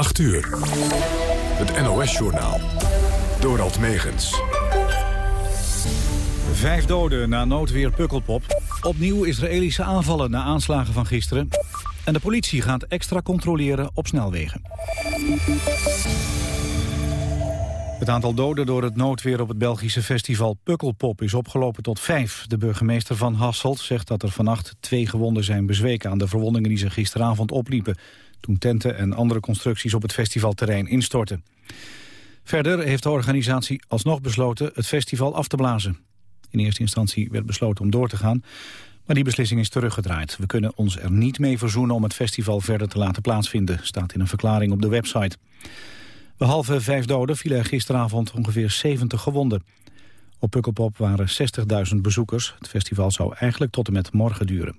8 uur. Het NOS-journaal. Dorald Megens. Vijf doden na noodweer Pukkelpop. Opnieuw Israëlische aanvallen na aanslagen van gisteren. En de politie gaat extra controleren op snelwegen. Het aantal doden door het noodweer op het Belgische festival Pukkelpop is opgelopen tot vijf. De burgemeester van Hasselt zegt dat er vannacht twee gewonden zijn bezweken aan de verwondingen die ze gisteravond opliepen toen tenten en andere constructies op het festivalterrein instortten. Verder heeft de organisatie alsnog besloten het festival af te blazen. In eerste instantie werd besloten om door te gaan, maar die beslissing is teruggedraaid. We kunnen ons er niet mee verzoenen om het festival verder te laten plaatsvinden, staat in een verklaring op de website. Behalve vijf doden vielen er gisteravond ongeveer 70 gewonden. Op Pukkelpop waren 60.000 bezoekers. Het festival zou eigenlijk tot en met morgen duren.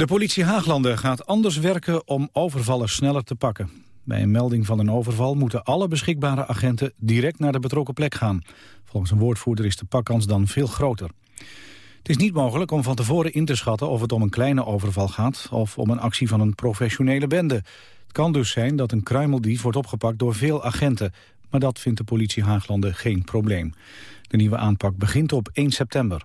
De politie Haaglanden gaat anders werken om overvallers sneller te pakken. Bij een melding van een overval moeten alle beschikbare agenten direct naar de betrokken plek gaan. Volgens een woordvoerder is de pakkans dan veel groter. Het is niet mogelijk om van tevoren in te schatten of het om een kleine overval gaat... of om een actie van een professionele bende. Het kan dus zijn dat een kruimeldief wordt opgepakt door veel agenten. Maar dat vindt de politie Haaglanden geen probleem. De nieuwe aanpak begint op 1 september.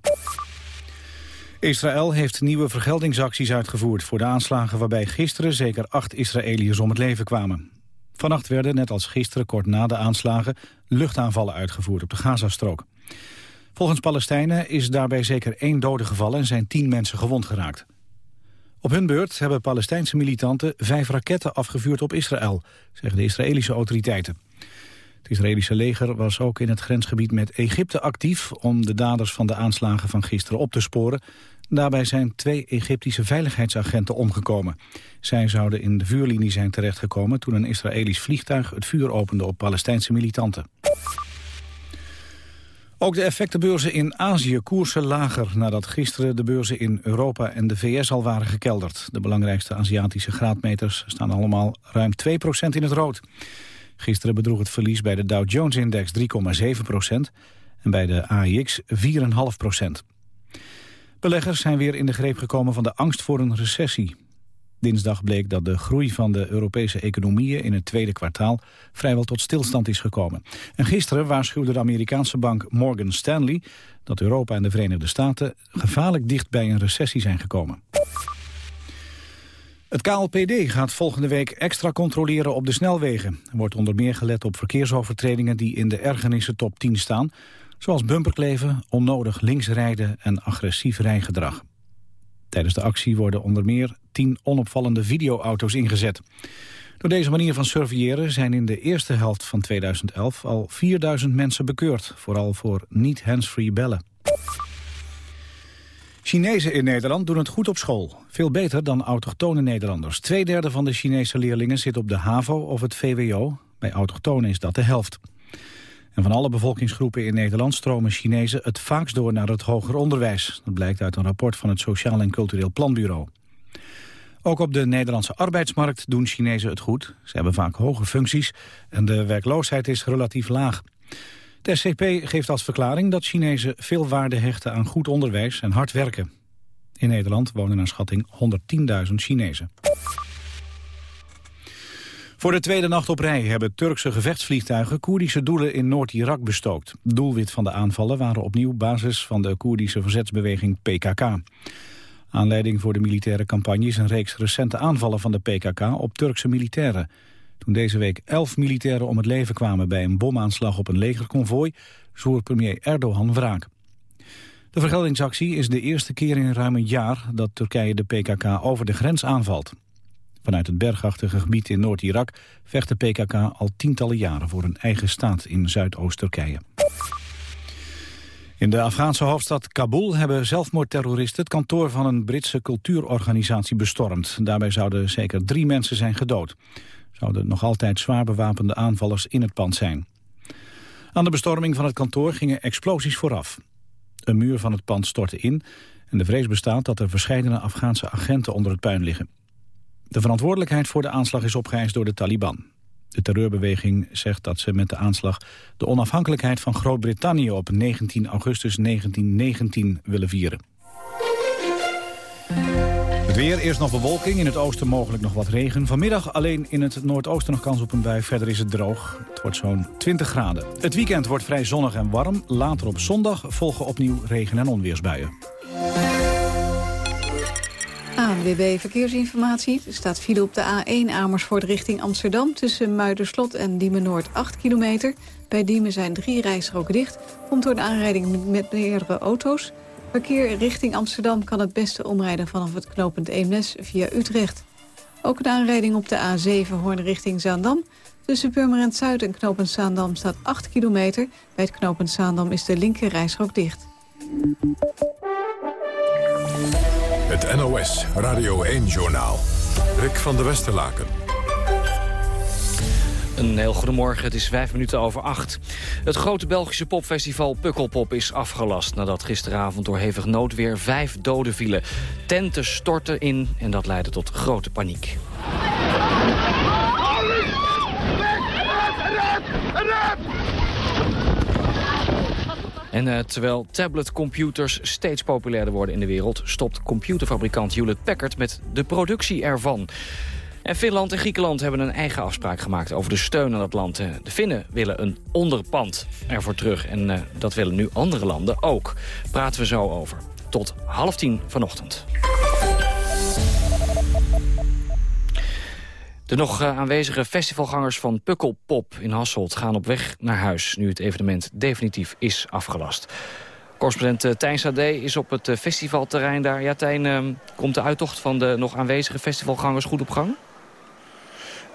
Israël heeft nieuwe vergeldingsacties uitgevoerd voor de aanslagen waarbij gisteren zeker acht Israëliërs om het leven kwamen. Vannacht werden, net als gisteren kort na de aanslagen, luchtaanvallen uitgevoerd op de Gazastrook. Volgens Palestijnen is daarbij zeker één dode gevallen en zijn tien mensen gewond geraakt. Op hun beurt hebben Palestijnse militanten vijf raketten afgevuurd op Israël, zeggen de Israëlische autoriteiten. Het Israëlische leger was ook in het grensgebied met Egypte actief om de daders van de aanslagen van gisteren op te sporen. Daarbij zijn twee Egyptische veiligheidsagenten omgekomen. Zij zouden in de vuurlinie zijn terechtgekomen toen een Israëlisch vliegtuig het vuur opende op Palestijnse militanten. Ook de effectenbeurzen in Azië koersen lager nadat gisteren de beurzen in Europa en de VS al waren gekelderd. De belangrijkste Aziatische graadmeters staan allemaal ruim 2% in het rood. Gisteren bedroeg het verlies bij de Dow Jones-index 3,7% en bij de AIX 4,5 Beleggers zijn weer in de greep gekomen van de angst voor een recessie. Dinsdag bleek dat de groei van de Europese economieën in het tweede kwartaal vrijwel tot stilstand is gekomen. En gisteren waarschuwde de Amerikaanse bank Morgan Stanley dat Europa en de Verenigde Staten gevaarlijk dicht bij een recessie zijn gekomen. Het KLPD gaat volgende week extra controleren op de snelwegen. Er wordt onder meer gelet op verkeersovertredingen die in de ergernissen top 10 staan... zoals bumperkleven, onnodig linksrijden en agressief rijgedrag. Tijdens de actie worden onder meer 10 onopvallende videoauto's ingezet. Door deze manier van surveilleren zijn in de eerste helft van 2011 al 4000 mensen bekeurd, vooral voor niet-handsfree bellen. Chinezen in Nederland doen het goed op school. Veel beter dan autochtone Nederlanders. Tweederde van de Chinese leerlingen zit op de HAVO of het VWO. Bij autochtonen is dat de helft. En van alle bevolkingsgroepen in Nederland stromen Chinezen het vaakst door naar het hoger onderwijs. Dat blijkt uit een rapport van het Sociaal en Cultureel Planbureau. Ook op de Nederlandse arbeidsmarkt doen Chinezen het goed. Ze hebben vaak hoge functies en de werkloosheid is relatief laag. De SCP geeft als verklaring dat Chinezen veel waarde hechten aan goed onderwijs en hard werken. In Nederland wonen naar schatting 110.000 Chinezen. Voor de tweede nacht op rij hebben Turkse gevechtsvliegtuigen Koerdische doelen in Noord-Irak bestookt. Doelwit van de aanvallen waren opnieuw basis van de Koerdische verzetsbeweging PKK. Aanleiding voor de militaire campagne is een reeks recente aanvallen van de PKK op Turkse militairen. Toen deze week elf militairen om het leven kwamen bij een bomaanslag op een legerconvooi, zwoer premier Erdogan wraak. De vergeldingsactie is de eerste keer in ruim een jaar dat Turkije de PKK over de grens aanvalt. Vanuit het bergachtige gebied in Noord-Irak vecht de PKK al tientallen jaren voor een eigen staat in Zuidoost-Turkije. In de Afghaanse hoofdstad Kabul hebben zelfmoordterroristen het kantoor van een Britse cultuurorganisatie bestormd. Daarbij zouden zeker drie mensen zijn gedood zouden nog altijd zwaar bewapende aanvallers in het pand zijn. Aan de bestorming van het kantoor gingen explosies vooraf. Een muur van het pand stortte in en de vrees bestaat dat er verschillende Afghaanse agenten onder het puin liggen. De verantwoordelijkheid voor de aanslag is opgeëist door de Taliban. De terreurbeweging zegt dat ze met de aanslag de onafhankelijkheid van Groot-Brittannië op 19 augustus 1919 willen vieren. Het weer, eerst nog bewolking, in het oosten mogelijk nog wat regen. Vanmiddag alleen in het noordoosten nog kans op een bui, verder is het droog. Het wordt zo'n 20 graden. Het weekend wordt vrij zonnig en warm. Later op zondag volgen opnieuw regen- en onweersbuien. ANWB Verkeersinformatie. Er staat file op de A1 Amersfoort richting Amsterdam... tussen Muiderslot en Diemen Noord 8 kilometer. Bij Diemen zijn drie rijstroken dicht. Komt door een aanrijding met meerdere auto's. Verkeer richting Amsterdam kan het beste omrijden... vanaf het knooppunt Eemnes via Utrecht. Ook een aanrijding op de A7 Hoorn richting Zaandam. Tussen Purmerend Zuid en knooppunt Zaandam staat 8 kilometer. Bij het knooppunt Zaandam is de linker rijstrook dicht. Het NOS Radio 1-journaal. Rick van der Westerlaken. Een heel goedemorgen, het is vijf minuten over acht. Het grote Belgische popfestival Pukkelpop is afgelast... nadat gisteravond door hevig noodweer vijf doden vielen. Tenten stortten in en dat leidde tot grote paniek. En uh, terwijl tabletcomputers steeds populairder worden in de wereld... stopt computerfabrikant Hewlett Packard met de productie ervan. En Finland en Griekenland hebben een eigen afspraak gemaakt over de steun aan dat land. De Finnen willen een onderpand ervoor terug en uh, dat willen nu andere landen ook. Praten we zo over. Tot half tien vanochtend. De nog aanwezige festivalgangers van Pukkelpop in Hasselt gaan op weg naar huis... nu het evenement definitief is afgelast. Correspondent Tijn Sade is op het festivalterrein daar. Ja, Tijn, komt de uittocht van de nog aanwezige festivalgangers goed op gang?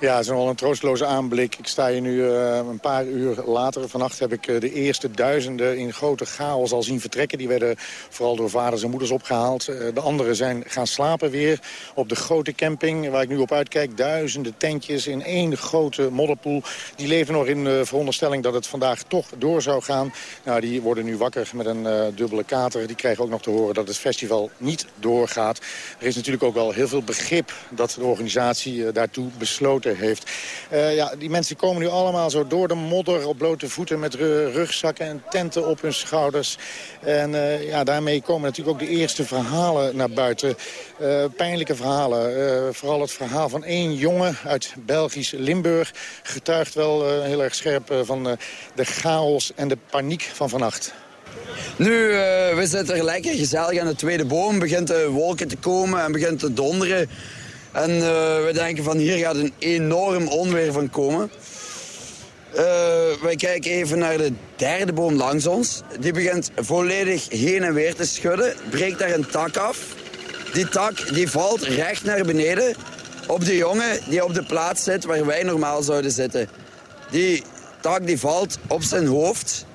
Ja, het is wel een troosteloze aanblik. Ik sta hier nu uh, een paar uur later. Vannacht heb ik uh, de eerste duizenden in grote chaos al zien vertrekken. Die werden vooral door vaders en moeders opgehaald. Uh, de anderen zijn gaan slapen weer op de grote camping waar ik nu op uitkijk. Duizenden tentjes in één grote modderpoel. Die leven nog in de veronderstelling dat het vandaag toch door zou gaan. Nou, die worden nu wakker met een dubbele kater. Die krijgen ook nog te horen dat het festival niet doorgaat. Er is natuurlijk ook wel heel veel begrip dat de organisatie daartoe besloten heeft. Uh, ja, die mensen komen nu allemaal zo door de modder op blote voeten... met rugzakken en tenten op hun schouders. En uh, ja, daarmee komen natuurlijk ook de eerste verhalen naar buiten. Uh, pijnlijke verhalen. vooral het verhaal van één jongen uit Belgisch Limburg... getuigt wel heel erg scherp van de chaos en de paniek van vannacht. Nu, we zitten lekker gezellig aan de tweede boom. Begint de wolken te komen en begint te donderen. En uh, we denken van hier gaat een enorm onweer van komen. Uh, wij kijken even naar de derde boom langs ons. Die begint volledig heen en weer te schudden. Breekt daar een tak af. Die tak die valt recht naar beneden op de jongen die op de plaats zit waar wij normaal zouden zitten. Die tak die valt op zijn hoofd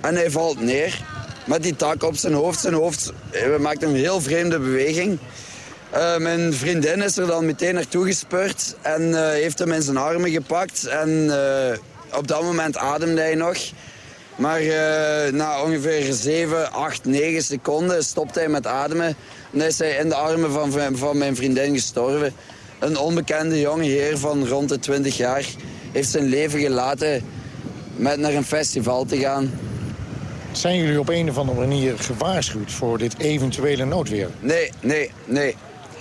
en hij valt neer. Met die tak op zijn hoofd. Zijn hoofd uh, maakt een heel vreemde beweging. Uh, mijn vriendin is er dan meteen naartoe gespeurd en uh, heeft hem in zijn armen gepakt. En uh, op dat moment ademde hij nog. Maar na ongeveer 7, 8, 9 seconden stopte hij met ademen. En is hij in de armen van, van mijn vriendin gestorven. Een onbekende jonge heer van rond de 20 jaar heeft zijn leven gelaten met naar een festival te gaan. Zijn jullie op een of andere manier gewaarschuwd voor dit eventuele noodweer? Nee, nee, nee.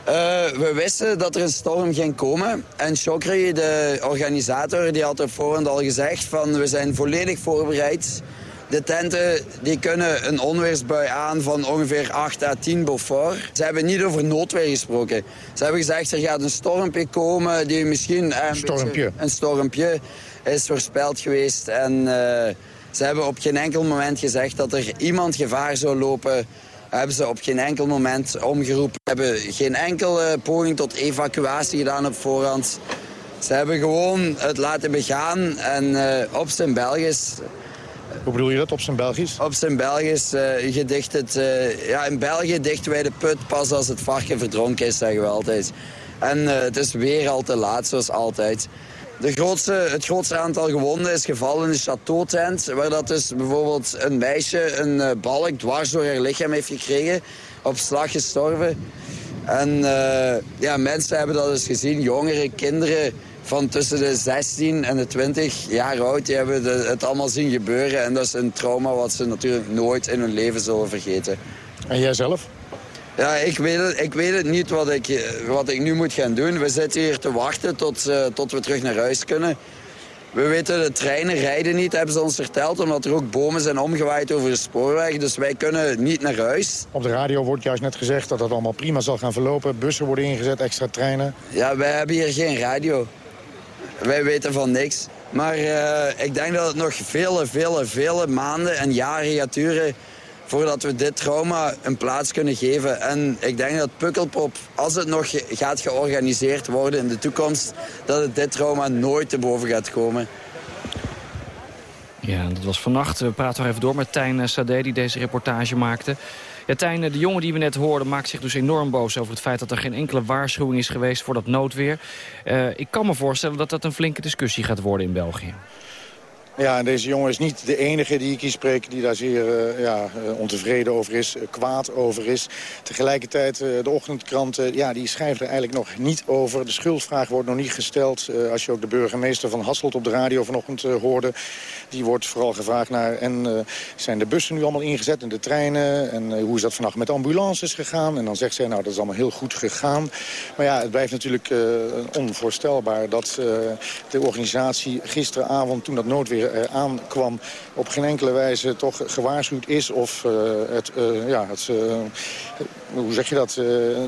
Uh, we wisten dat er een storm ging komen. En Chokri, de organisator, die had op voorhand al gezegd... van we zijn volledig voorbereid. De tenten die kunnen een onweersbui aan van ongeveer 8 à 10 Beaufort. Ze hebben niet over noodweer gesproken. Ze hebben gezegd er gaat een stormpje komen die misschien... Een stormpje. een stormpje is voorspeld geweest. En uh, ze hebben op geen enkel moment gezegd dat er iemand gevaar zou lopen hebben ze op geen enkel moment omgeroepen. Ze hebben geen enkele poging tot evacuatie gedaan op voorhand. Ze hebben gewoon het laten begaan en uh, op zijn Belgisch... Hoe bedoel je dat, op zijn Belgisch? Op zijn Belgisch uh, gedicht het... Uh, ja, in België dichten wij de put pas als het varken verdronken is, zeggen we altijd. En het is weer al te laat, zoals altijd. De grootste, het grootste aantal gewonden is gevallen in de chateautent... waar dat dus bijvoorbeeld een meisje een uh, balk dwars door haar lichaam heeft gekregen... op slag gestorven. En uh, ja, mensen hebben dat dus gezien, jongeren, kinderen van tussen de 16 en de 20 jaar oud... die hebben het allemaal zien gebeuren. En dat is een trauma wat ze natuurlijk nooit in hun leven zullen vergeten. En jij zelf? Ja, ik weet het, ik weet het niet wat ik, wat ik nu moet gaan doen. We zitten hier te wachten tot, uh, tot we terug naar huis kunnen. We weten, de treinen rijden niet, hebben ze ons verteld... omdat er ook bomen zijn omgewaaid over de spoorweg. Dus wij kunnen niet naar huis. Op de radio wordt juist net gezegd dat het allemaal prima zal gaan verlopen. Bussen worden ingezet, extra treinen. Ja, wij hebben hier geen radio. Wij weten van niks. Maar uh, ik denk dat het nog vele, vele, vele maanden en jaren gaat duren voordat we dit trauma een plaats kunnen geven. En ik denk dat Pukkelpop, als het nog gaat georganiseerd worden in de toekomst... dat het dit trauma nooit te boven gaat komen. Ja, dat was vannacht. We praten nog even door met Tijn Sade, die deze reportage maakte. Ja, Tijn, de jongen die we net hoorden maakt zich dus enorm boos over het feit dat er geen enkele waarschuwing is geweest voor dat noodweer. Uh, ik kan me voorstellen dat dat een flinke discussie gaat worden in België. Ja, en deze jongen is niet de enige die ik hier spreek... die daar zeer uh, ja, uh, ontevreden over is, uh, kwaad over is. Tegelijkertijd, de ochtendkranten, ja, die schrijven er eigenlijk nog niet over. De schuldvraag wordt nog niet gesteld. als je ook de burgemeester van Hasselt op de radio vanochtend hoorde... die wordt vooral gevraagd naar... en zijn de bussen nu allemaal ingezet en de treinen? En hoe is dat vannacht met ambulances gegaan? En dan zegt zij, nou, dat is allemaal heel goed gegaan. Maar ja, het blijft natuurlijk onvoorstelbaar... dat de organisatie gisteravond, toen dat noodweer aankwam... op geen enkele wijze toch gewaarschuwd is of uh, het, uh, ja, het hoe zeg je dat,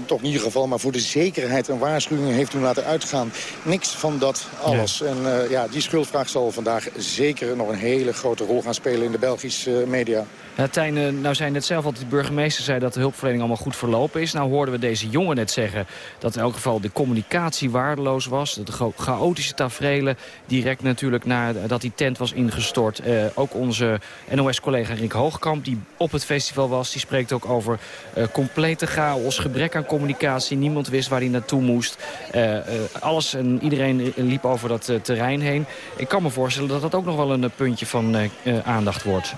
toch in ieder geval... maar voor de zekerheid een waarschuwing heeft toen laten uitgaan. Niks van dat alles. En ja, die schuldvraag zal vandaag zeker nog een hele grote rol gaan spelen in de Belgische media. Ja, Tijn, nou zei net zelf al, de burgemeester zei dat de hulpverlening allemaal goed verlopen is. Nou hoorden we deze jongen net zeggen dat in elk geval de communicatie waardeloos was. De chaotische tafereelen direct natuurlijk nadat die tent was ingestort. Uh, ook onze NOS-collega Rick Hoogkamp, die op het festival was, die spreekt ook over uh, complete chaos, gebrek aan communicatie. Niemand wist waar hij naartoe moest. Uh, alles en iedereen liep over dat terrein heen. Ik kan me voorstellen dat dat ook nog wel een puntje van aandacht wordt.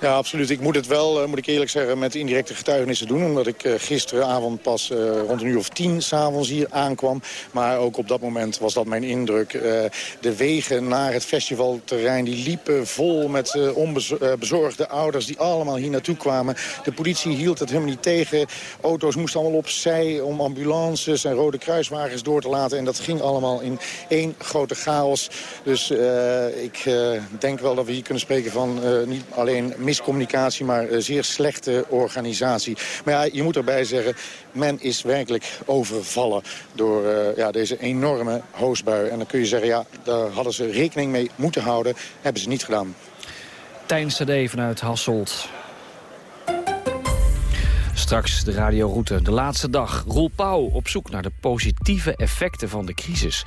Ja, absoluut. Ik moet het wel, uh, moet ik eerlijk zeggen, met indirecte getuigenissen doen. Omdat ik uh, gisteravond pas uh, rond een uur of tien s'avonds hier aankwam. Maar ook op dat moment was dat mijn indruk. de wegen naar het festivalterrein die liepen vol met onbezorgde ouders... die allemaal hier naartoe kwamen. De politie hield het helemaal niet tegen. Auto's moesten allemaal opzij om ambulances en rode kruiswagens door te laten. En dat ging allemaal in één grote chaos. Dus ik denk wel dat we hier kunnen spreken van niet alleen miscommunicatie, maar uh, zeer slechte organisatie. Maar ja, je moet erbij zeggen, men is werkelijk overvallen door uh, ja, deze enorme hoosbui. En dan kun je zeggen, ja, daar hadden ze rekening mee moeten houden. Hebben ze niet gedaan. Tijn Sade vanuit Hasselt. Straks de radioroute, de laatste dag. Roel Pauw op zoek naar de positieve effecten van de crisis.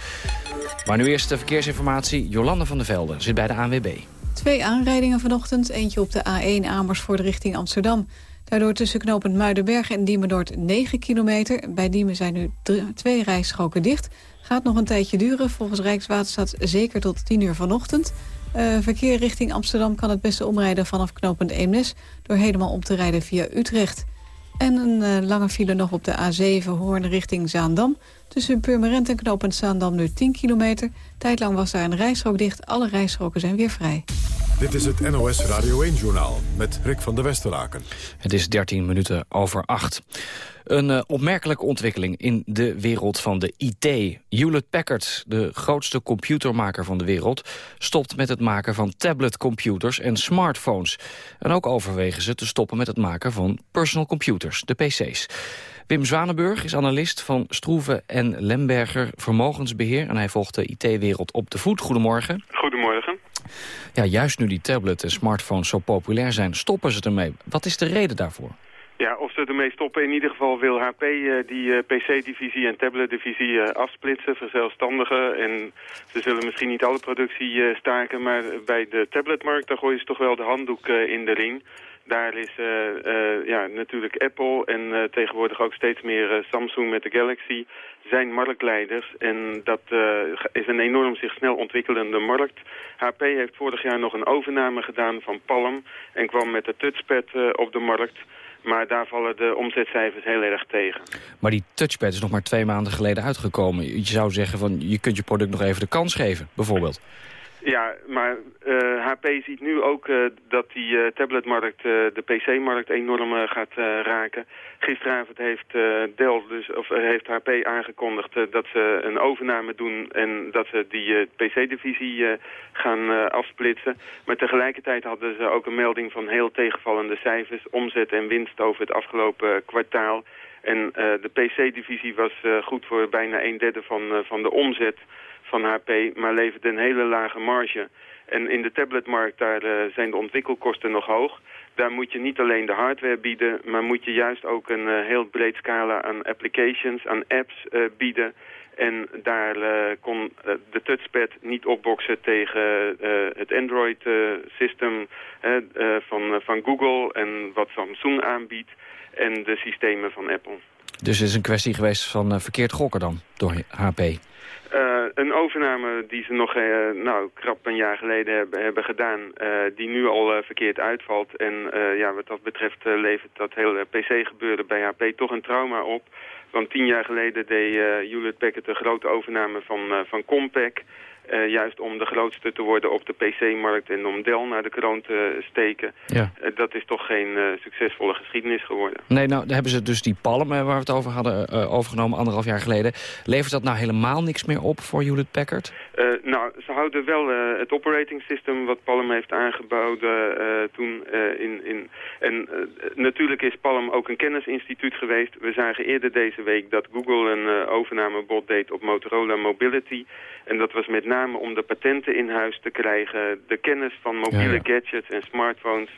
Maar nu eerst de verkeersinformatie. Jolande van der Velde zit bij de ANWB. Twee aanrijdingen vanochtend. Eentje op de A1 Amersfoort richting Amsterdam. Daardoor tussen knooppunt Muidenberg en Diemen 9 kilometer. Bij Diemen zijn nu twee rijstroken dicht. Gaat nog een tijdje duren. Volgens Rijkswaterstaat zeker tot 10 uur vanochtend. Uh, verkeer richting Amsterdam kan het beste omrijden vanaf knooppunt Eemnes... door helemaal om te rijden via Utrecht. En een uh, lange file nog op de A7 Hoorn richting Zaandam. Tussen Purmerend en knooppunt Zaandam nu 10 kilometer. Tijdlang was daar een rijstrook dicht. Alle rijstroken zijn weer vrij. Dit is het NOS Radio 1-journaal met Rick van der Westeraken. Het is 13 minuten over 8. Een uh, opmerkelijke ontwikkeling in de wereld van de IT. Hewlett-Packard, de grootste computermaker van de wereld... stopt met het maken van tabletcomputers en smartphones. En ook overwegen ze te stoppen met het maken van personal computers, de PC's. Wim Zwanenburg is analist van Stroeven en Lemberger Vermogensbeheer... en hij volgt de IT-wereld op de voet. Goedemorgen. Goedemorgen. Ja, juist nu die tablet en smartphones zo populair zijn, stoppen ze ermee. Wat is de reden daarvoor? Ja, of ze ermee stoppen, in ieder geval wil HP eh, die uh, PC-divisie en tablet-divisie uh, afsplitsen, verzelfstandigen. En ze zullen misschien niet alle productie staken, maar bij de tabletmarkt, daar gooien ze toch wel de handdoek in de ring. Daar is ja, natuurlijk Apple en tegenwoordig ook steeds meer Samsung met de Galaxy zijn marktleiders. En dat is een enorm zich snel ontwikkelende markt. HP heeft vorig jaar nog een overname gedaan van Palm en kwam met de touchpad op de markt... Maar daar vallen de omzetcijfers heel erg tegen. Maar die touchpad is nog maar twee maanden geleden uitgekomen. Je zou zeggen van je kunt je product nog even de kans geven, bijvoorbeeld. Ja, maar HP ziet nu ook dat die tabletmarkt, de PC-markt enorm gaat raken. Gisteravond heeft Dell, dus, of heeft HP aangekondigd dat ze een overname doen en dat ze die PC-divisie gaan afsplitsen. Maar tegelijkertijd hadden ze ook een melding van heel tegenvallende cijfers, omzet en winst over het afgelopen kwartaal. En de PC-divisie was goed voor bijna een derde van, van de omzet van HP, maar leverde een hele lage marge. En in de tabletmarkt daar zijn de ontwikkelkosten nog hoog. Daar moet je niet alleen de hardware bieden, maar moet je juist ook een heel breed scala aan applications, aan apps bieden. En daar kon de touchpad niet opboksen tegen het Android-system van, van Google en wat Samsung aanbiedt en de systemen van Apple. Dus het is een kwestie geweest van verkeerd gokken dan, door HP? Eh, een overname die ze nog uh, nou, krap een jaar geleden hebben, gedaan, die nu al verkeerd uitvalt. En ja, wat dat betreft levert dat hele PC-gebeuren bij HP toch een trauma op. Want tien jaar geleden deed Hewlett Packard een grote overname van, van Compaq. Uh, juist om de grootste te worden op de PC-markt en om Dell naar de kroon te steken. Ja. Uh, dat is toch geen uh, succesvolle geschiedenis geworden. Nee, nou hebben ze dus die Palm, waar we het over hadden, overgenomen anderhalf jaar geleden. Levert dat nou helemaal niks meer op voor Hewlett Packard? nou, ze houden wel het operating system wat Palm heeft aangeboden toen in... in en natuurlijk is Palm ook een kennisinstituut geweest. We zagen eerder deze week dat Google een overnamebod deed op Motorola Mobility. En dat was met name om de patenten in huis te krijgen. De kennis van mobiele gadgets en smartphones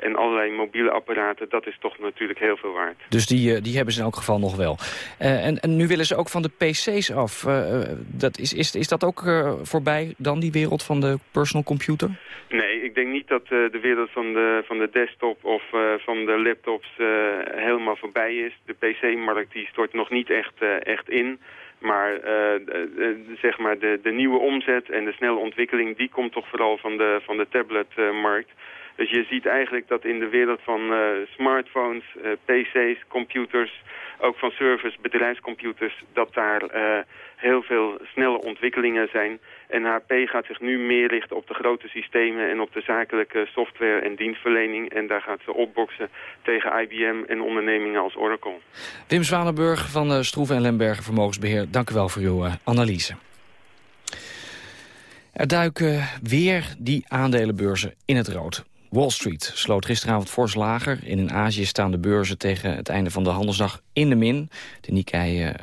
en allerlei mobiele apparaten, dat is toch natuurlijk heel veel waard. Dus die, eh, die hebben ze in elk geval nog wel. Uh, en, en nu willen ze ook van de pc's af. Uh, dat is, is, is dat ook voorbij dan, die wereld van de personal computer? Nee, ik denk niet dat de wereld van de, van de desktop of van de laptops helemaal voorbij is. De pc-markt die stort nog niet echt, echt in. Maar, uh, zeg maar de, de nieuwe omzet en de snelle ontwikkeling... die komt toch vooral van de, van de tabletmarkt. Dus je ziet eigenlijk dat in de wereld van uh, smartphones, pc's, computers... ook van service, bedrijfscomputers... dat daar heel veel snelle ontwikkelingen zijn. En HP gaat zich nu meer richten op de grote systemen en op de zakelijke software en dienstverlening. En daar gaat ze opboksen tegen IBM en ondernemingen als Oracle. Wim Zwanenburg van Stroeven en Lembergen Vermogensbeheer, dank u wel voor uw analyse. Er duiken weer die aandelenbeurzen in het rood. Wall Street sloot gisteravond fors lager. In Azië staan de beurzen tegen het einde van de handelsdag in de min. De Nikkei uh,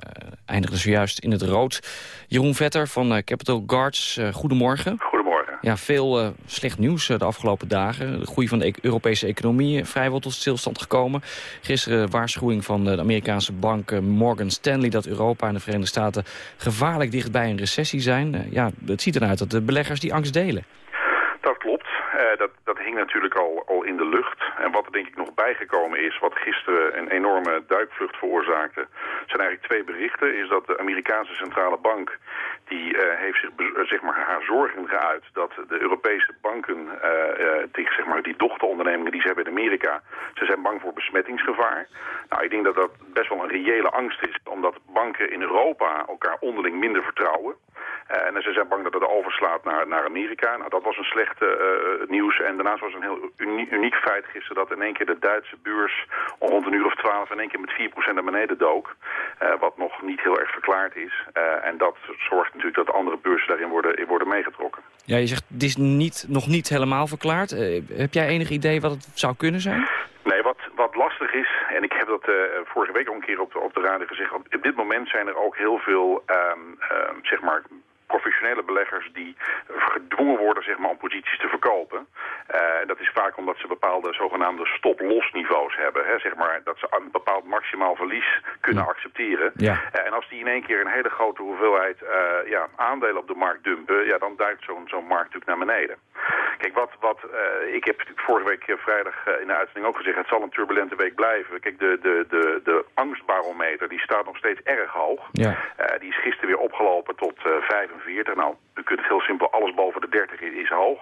eindigde zojuist in het rood. Jeroen Vetter van uh, Capital Guards, uh, goedemorgen. Goedemorgen. Ja, veel slecht nieuws de afgelopen dagen. De groei van de e Europese economie vrijwel tot stilstand gekomen. Gisteren waarschuwing van de Amerikaanse bank Morgan Stanley... dat Europa en de Verenigde Staten gevaarlijk dichtbij een recessie zijn. ja, het ziet eruit dat de beleggers die angst delen. Dat klopt. dat, dat hing natuurlijk al, al in de lucht. En wat er denk ik nog bijgekomen is, wat gisteren een enorme duikvlucht veroorzaakte, zijn eigenlijk twee berichten. Is dat de Amerikaanse centrale bank, die uh, heeft zich zeg maar, haar zorgen geuit dat de Europese banken, uh, die, zeg maar, die dochterondernemingen die ze hebben in Amerika, ze zijn bang voor besmettingsgevaar. Nou, ik denk dat dat best wel een reële angst is, omdat banken in Europa elkaar onderling minder vertrouwen. Uh, en ze zijn bang dat het overslaat naar, naar Amerika. Nou, dat was een slechte uh, nieuws. En daarnaast was een heel uniek, uniek feit gisteren dat in één keer de Duitse beurs rond een uur of twaalf in één keer met 4% naar beneden dook. Wat nog niet heel erg verklaard is. en dat zorgt natuurlijk dat andere beurzen daarin worden, worden meegetrokken. Ja, je zegt het is niet, nog niet helemaal verklaard. heb jij enig idee wat het zou kunnen zijn? Nee, wat, wat lastig is, en ik heb dat uh, vorige week al een keer op, op de radio gezegd... op dit moment zijn er ook heel veel, um, um, zeg maar, professionele beleggers die gedwongen worden zeg maar, om posities te verkopen. Uh, dat is vaak omdat ze bepaalde zogenaamde stop-loss niveaus hebben. Hè, zeg maar, dat ze een bepaald maximaal verlies kunnen accepteren. Ja. Uh, en als die in één keer een hele grote hoeveelheid uh, ja, aandelen op de markt dumpen... Ja, dan duikt zo'n zo'n markt natuurlijk naar beneden. Kijk, wat, wat ik heb vorige week vrijdag in de uitzending ook gezegd... het zal een turbulente week blijven. Kijk, de, de, de, de angstbarometer die staat nog steeds erg hoog. Ja. die is gisteren weer opgelopen tot 5 45. Nou, u kunt heel simpel, alles boven de 30 is, hoog.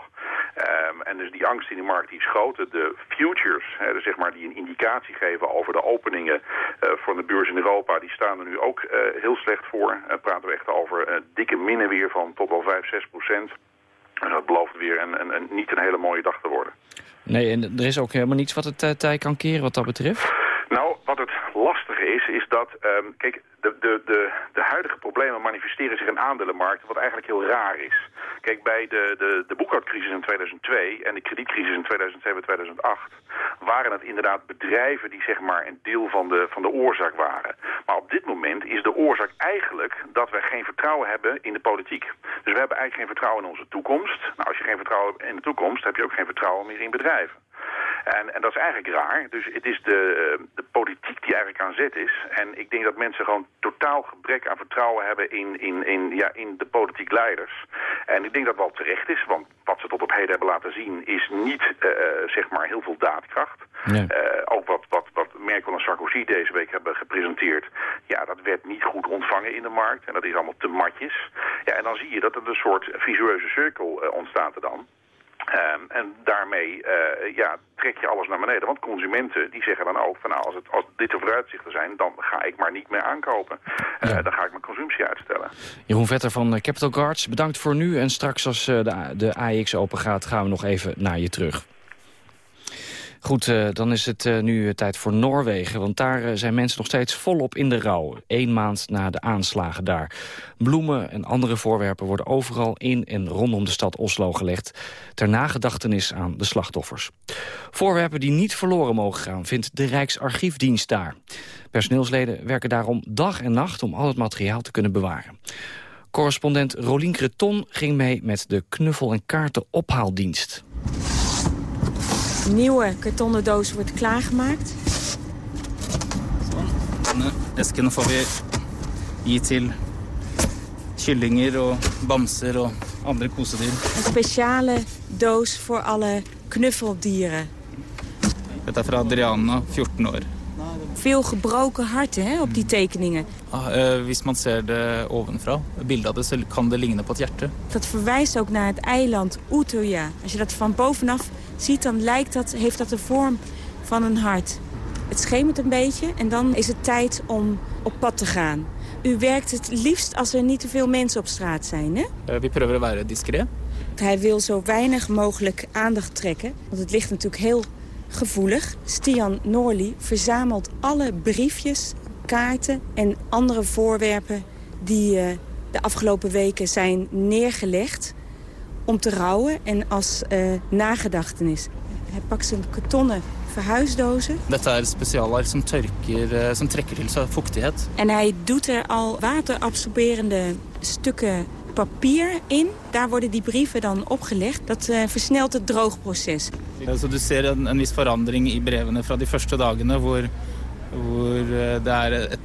Um, en dus die angst in de markt die is groot. De futures, hè, dus zeg maar die een indicatie geven over de openingen van de beurs in Europa, die staan er nu ook heel slecht voor. Praten we echt over dikke minnen weer van tot wel 5, 6 procent. Dus dat belooft weer een, een, een, niet een hele mooie dag te worden. Nee, en er is ook helemaal niets wat het uh, tij kan keren wat dat betreft? Nou, wat het lastige is, is dat... Um, kijk, de, de, de, de huidige problemen manifesteren zich in aandelenmarkten... wat eigenlijk heel raar is. Kijk, bij de, de, de boekhoudcrisis in 2002 en de kredietcrisis in 2007-2008... waren het inderdaad bedrijven die zeg maar een deel van de, van de oorzaak waren. Maar op dit moment is de oorzaak eigenlijk dat wij geen vertrouwen hebben in de politiek. Dus we hebben eigenlijk geen vertrouwen in onze toekomst. Nou, als je geen vertrouwen hebt in de toekomst, heb je ook geen vertrouwen meer in bedrijven. En, en dat is eigenlijk raar. Dus het is de, de politiek die eigenlijk aan zet is. En ik denk dat mensen gewoon totaal gebrek aan vertrouwen hebben in, in, in, ja, in de politiek leiders. En ik denk dat wel terecht is, want wat ze tot op heden hebben laten zien is niet uh, zeg maar heel veel daadkracht. Uh, ook wat, wat, wat Merkel en Sarkozy deze week hebben gepresenteerd. Ja, dat werd niet goed ontvangen in de markt. En dat is allemaal te matjes. Ja, en dan zie je dat er een soort visueuze cirkel uh, ontstaat er dan. Um, en daarmee uh, ja, trek je alles naar beneden. Want consumenten die zeggen dan ook van nou, als, het, als dit de vooruitzichten zijn, dan ga ik maar niet meer aankopen. Ja. Dan ga ik mijn consumptie uitstellen. Jeroen Vetter van Capital Guards, bedankt voor nu. En straks als de, de AX open gaat, gaan we nog even naar je terug. Goed, uh, dan is het uh, nu tijd voor Noorwegen. Want daar zijn mensen nog steeds volop in de rouw. Eén maand na de aanslagen daar. Bloemen en andere voorwerpen worden overal in en rondom de stad Oslo gelegd. Ter nagedachtenis aan de slachtoffers. Voorwerpen die niet verloren mogen gaan, vindt de Rijksarchiefdienst daar. Personeelsleden werken daarom dag en nacht om al het materiaal te kunnen bewaren. Correspondent Rolien Creton ging mee met de knuffel- en kaartenophaaldienst nieuwe kartonnen doos wordt klaargemaakt. Denne esken får vi gi til kyllinger og bamser og andere kosedier. Een speciale doos voor alle knuffeldieren. Dette er fra Adriana, 14 år. Veel gebroken harten hè, op die tekeningen. Ah, uh, hvis man ser det ovenfra, beeldet av det, så kan det ligne på het hjerte. Dat verwijst ook naar het eiland Utøya. Als je dat van bovenaf ziet, dan lijkt dat, heeft dat de vorm van een hart. Het schemert een beetje en dan is het tijd om op pad te gaan. U werkt het liefst als er niet te veel mensen op straat zijn, hè? Uh, we proberen discreet. Hij wil zo weinig mogelijk aandacht trekken, want het ligt natuurlijk heel gevoelig. Stian Noorli verzamelt alle briefjes, kaarten en andere voorwerpen... die uh, de afgelopen weken zijn neergelegd om te rouwen en als uh, nagedachtenis. Hij pakt zijn kartonnen verhuisdozen. Dit is speciaal som, tørker, som trekker til vochtigheid. En hij doet er al waterabsorberende stukken papier in. Daar worden die brieven dan opgelegd. Dat uh, versnelt het droogproces. Ja, so du ser een, een verandering i brevene fra de første dagene... hvor, hvor uh, det er et,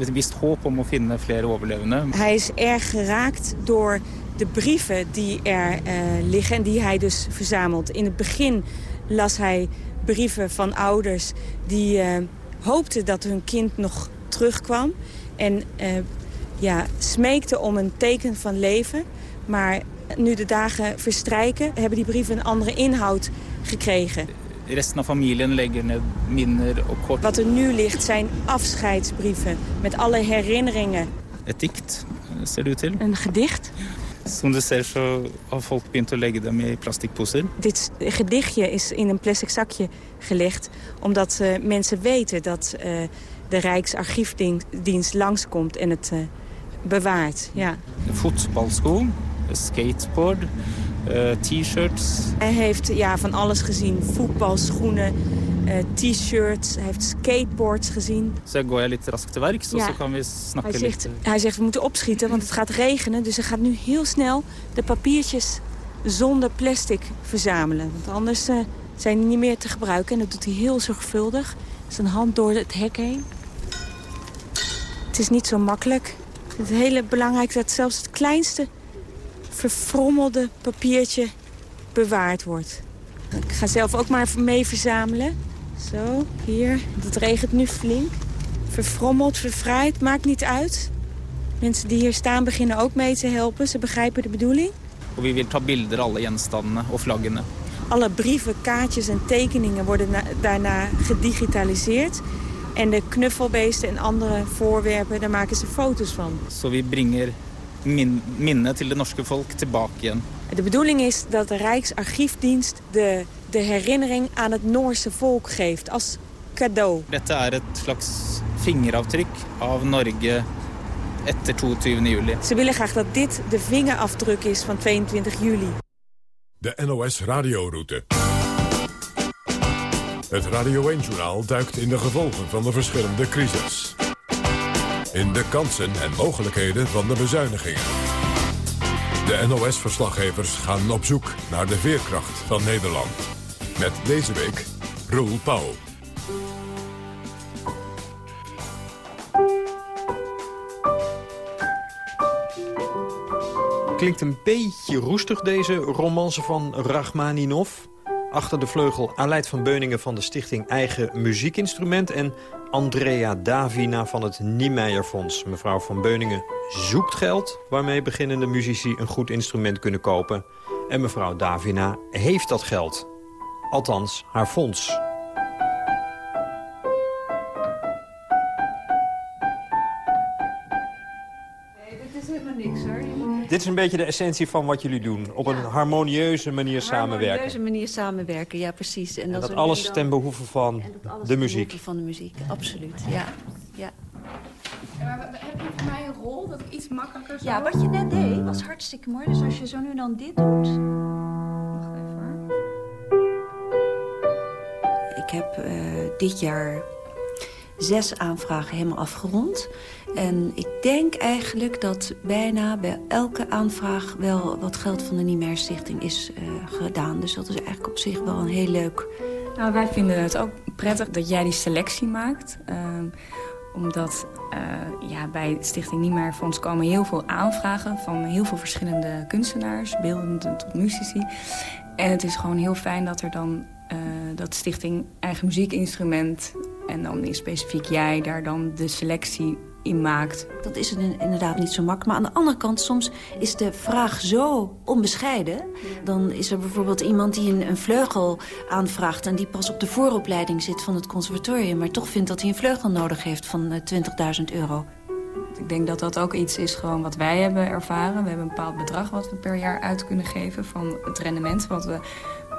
et visst hoop om å finne flere overlevende. Hij is erg geraakt door de brieven die er uh, liggen en die hij dus verzamelt. In het begin las hij brieven van ouders die uh, hoopten dat hun kind nog terugkwam. En uh, ja, smeekten om een teken van leven. Maar nu de dagen verstrijken, hebben die brieven een andere inhoud gekregen. De rest van familie legger ned minder op kort. Wat er nu ligt zijn afscheidsbrieven met alle herinneringen. Het dikt, ser u til. Een gedicht. Som du ser så har folk begynt å legge dem i plastiekposer. Dit gedichtje is in een plastic zakje gelegd omdat uh, mensen weten dat uh, de Rijksarchiefdienst langskomt en het uh, bewaart. Ja. Voetbalschoen, skateboard, uh, t-shirts. Hij heeft ja, van alles gezien. Voetbalschoenen, uh, t-shirts, hij heeft skateboards gezien. Går jeg litt raskt te werk, ja. så kan we snakken hij zegt. Hij zegt we moeten opschieten, want het gaat regenen. Dus hij gaat nu heel snel de papiertjes zonder plastic verzamelen. Want anders uh, zijn die niet meer te gebruiken. En dat doet hij heel zorgvuldig. Zijn hand door het hek heen. Het is niet zo makkelijk. Het is heel belangrijk dat zelfs het kleinste verfrommelde papiertje bewaard wordt. Ik ga zelf ook maar mee verzamelen. Zo, hier. Het regent nu flink. Verfrommeld, verfraaid, maakt niet uit. Mensen die hier staan beginnen ook mee te helpen. Ze begrijpen de bedoeling. We willen ta bilder alle gjenstandene of vlaggene. Alle brieven, kaartjes en tekeningen worden daarna gedigitaliseerd. En de knuffelbeesten en andere voorwerpen, daar maken ze foto's van. Zo we brengen min, minnen til det norske volk tilbake igjen. De bedoeling is dat de Rijksarchiefdienst de, de herinnering aan het Noorse volk geeft als cadeau. Dette er et slags vingeraftrykk av Norge etter 22 juli. Ze willen graag dat dit de vingerafdruk is van 22 juli. De NOS Radioroute. Het Radio 1-journaal duikt in de gevolgen van de verschillende crisis. In de kansen en mogelijkheden van de bezuinigingen. De NOS-verslaggevers gaan op zoek naar de veerkracht van Nederland. Met deze week Roel Pauw. Klinkt een beetje roestig deze romance van Rachmaninov. Achter de vleugel Aleid van Beuningen van de stichting Eigen Muziekinstrument... en Andrea Davina van het Niemeyer Fonds. Mevrouw van Beuningen zoekt geld... waarmee beginnende muzici een goed instrument kunnen kopen. En mevrouw Davina heeft dat geld. Althans, haar fonds. Dit is een beetje de essentie van wat jullie doen. Op een harmonieuze manier samenwerken. harmonieuze manier samenwerken, ja precies. En dat, alles dan- ten behoeve van en dat alles de muziek. van de muziek, absoluut. Ja. Ja. heb je voor mij een rol dat ik iets makkelijker ja, wat je net deed was hartstikke mooi. Dus als je zo nu dan dit doet... Ik heb eh, dit jaar zes aanvragen helemaal afgerond. En ik denk eigenlijk dat bijna bij elke aanvraag... wel wat geld van de Niemeyer Stichting is eh, gedaan. Dus dat is eigenlijk op zich wel een heel leuk... Nou, wij vinden het ook prettig dat jij die selectie maakt. Ehm, omdat eh, ja, bij Stichting Niemeyer Fonds komen heel veel aanvragen... van heel veel verschillende kunstenaars, beeldend tot muzici. En het is gewoon heel fijn dat er dan eh, dat Stichting Eigen Muziekinstrument... en dan in specifiek jij daar dan de selectie in maakt. Dat is het in- inderdaad niet zo makkelijk. Maar aan de andere kant, soms is de vraag zo onbescheiden. Dan is er bijvoorbeeld iemand die een, een vleugel aanvraagt... en die pas op de vooropleiding zit van het conservatorium... maar toch vindt dat hij een vleugel nodig heeft van eh, 20.000 euro. Ik denk dat dat ook iets is gewoon wat wij hebben ervaren. We hebben een bepaald bedrag wat we per jaar uit kunnen geven... van het rendement wat, we,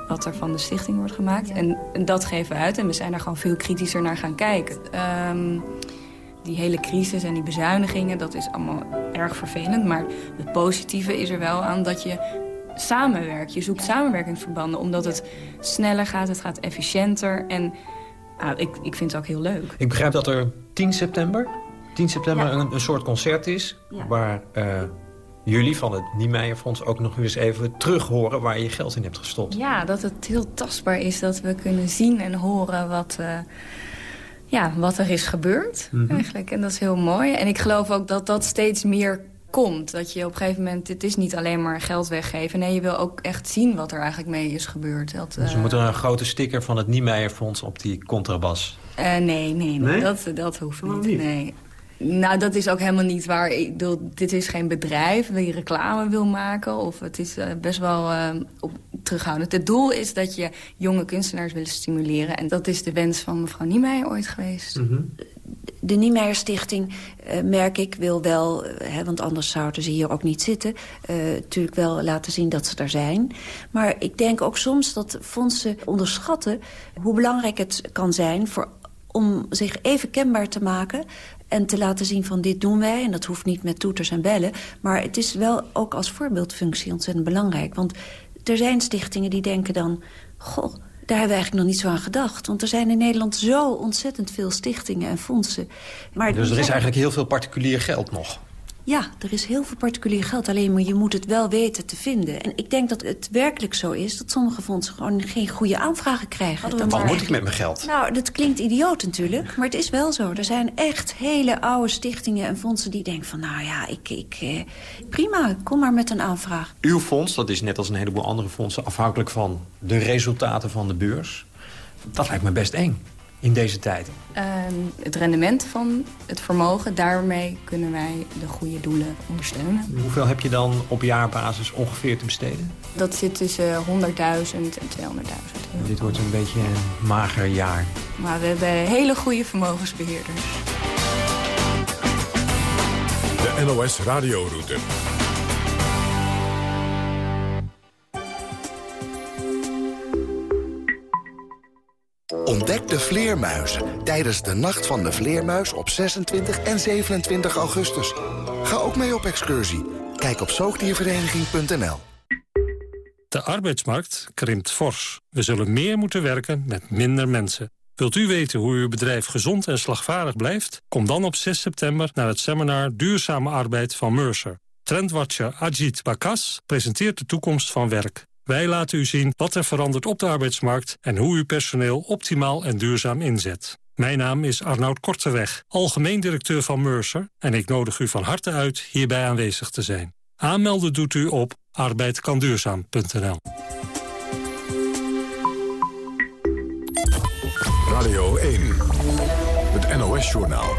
wat er van de stichting wordt gemaakt. En, en dat geven we uit en we zijn daar gewoon veel kritischer naar gaan kijken. Ehm, die hele crisis en die bezuinigingen, dat is allemaal erg vervelend. Maar het positieve is er wel aan dat je samenwerkt. Je zoekt samenwerkingsverbanden omdat het sneller gaat, het gaat efficiënter. En ah, ik, ik vind het ook heel leuk. Ik begrijp dat er 10 september, 10 september Ja. een, een soort concert is... Ja. waar eh, jullie van het Niemeyer ook nog eens even terug horen... waar je geld in hebt gestopt. Ja, dat het heel tastbaar is dat we kunnen zien en horen wat, eh, ja, wat er is gebeurd Mhm. eigenlijk. En dat is heel mooi. En ik geloof ook dat dat steeds meer komt. Dat je op een gegeven moment, het is niet alleen maar geld weggeven. Nee, je wil ook echt zien wat er eigenlijk mee is gebeurd. Dat, Dus we eh, moeten een grote sticker van het Niemeyer Fonds op die contrabas. eh, nee, nee, nee, Nee? Dat, dat hoeft niet. Nee. Nou, dat is ook helemaal niet waar. Ik bedoel, dit is geen bedrijf die reclame wil maken. Of het is eh, best wel eh, op, terughoudend. Het doel is dat je jonge kunstenaars willen stimuleren. En dat is de wens van mevrouw Niemeyer ooit geweest. De Niemeyer Stichting, eh, merk ik, wil wel... hè, want anders zouden ze hier ook niet zitten... eh, natuurlijk wel laten zien dat ze er zijn. Maar ik denk ook soms dat fondsen onderschatten... hoe belangrijk het kan zijn voor, om zich even kenbaar te maken... en te laten zien van dit doen wij. En dat hoeft niet met toeters en bellen. Maar het is wel ook als voorbeeldfunctie ontzettend belangrijk. Want er zijn stichtingen die denken dan... goh, daar hebben we eigenlijk nog niet zo aan gedacht. Want er zijn in Nederland zo ontzettend veel stichtingen en fondsen. Maar Dus er is eigenlijk heel veel particulier geld nog. Ja, er is heel veel particulier geld. Alleen maar je moet het wel weten te vinden. En ik denk dat het werkelijk zo is... dat sommige fondsen gewoon geen goede aanvragen krijgen. Wat moet ik met mijn geld? Nou, dat klinkt idioot natuurlijk, maar het is wel zo. Er zijn echt hele oude stichtingen en fondsen die denken van... nou ja, ik, ik, eh, prima, kom maar met een aanvraag. Uw fonds, dat is net als een heleboel andere fondsen... afhankelijk van de resultaten van de beurs. Dat lijkt me best eng in deze tijd. Ehm, het rendement van het vermogen, daarmee kunnen wij de goede doelen ondersteunen. Hoeveel heb je dan op jaarbasis ongeveer te besteden? Dat zit tussen 100.000 en 200.000 euro. Dit wordt een beetje een mager jaar. Maar we hebben hele goede vermogensbeheerders. De NOS Radioroute. Ontdek de vleermuizen tijdens de Nacht van de Vleermuis op 26 en 27 augustus. Ga ook mee op excursie. Kijk op zoogdiervereniging.nl. De arbeidsmarkt krimpt fors. We zullen meer moeten werken met minder mensen. Wilt u weten hoe uw bedrijf gezond en slagvaardig blijft? Kom dan op 6 september naar het seminar Duurzame Arbeid van Mercer. Trendwatcher Ajit Bakas presenteert de toekomst van werk. Wij laten u zien wat er verandert op de arbeidsmarkt... en hoe u personeel optimaal en duurzaam inzet. Mijn naam is Arnoud Korteweg, algemeen directeur van Mercer... en ik nodig u van harte uit hierbij aanwezig te zijn. Aanmelden doet u op arbeidkanduurzaam.nl. Radio 1, het NOS-journaal.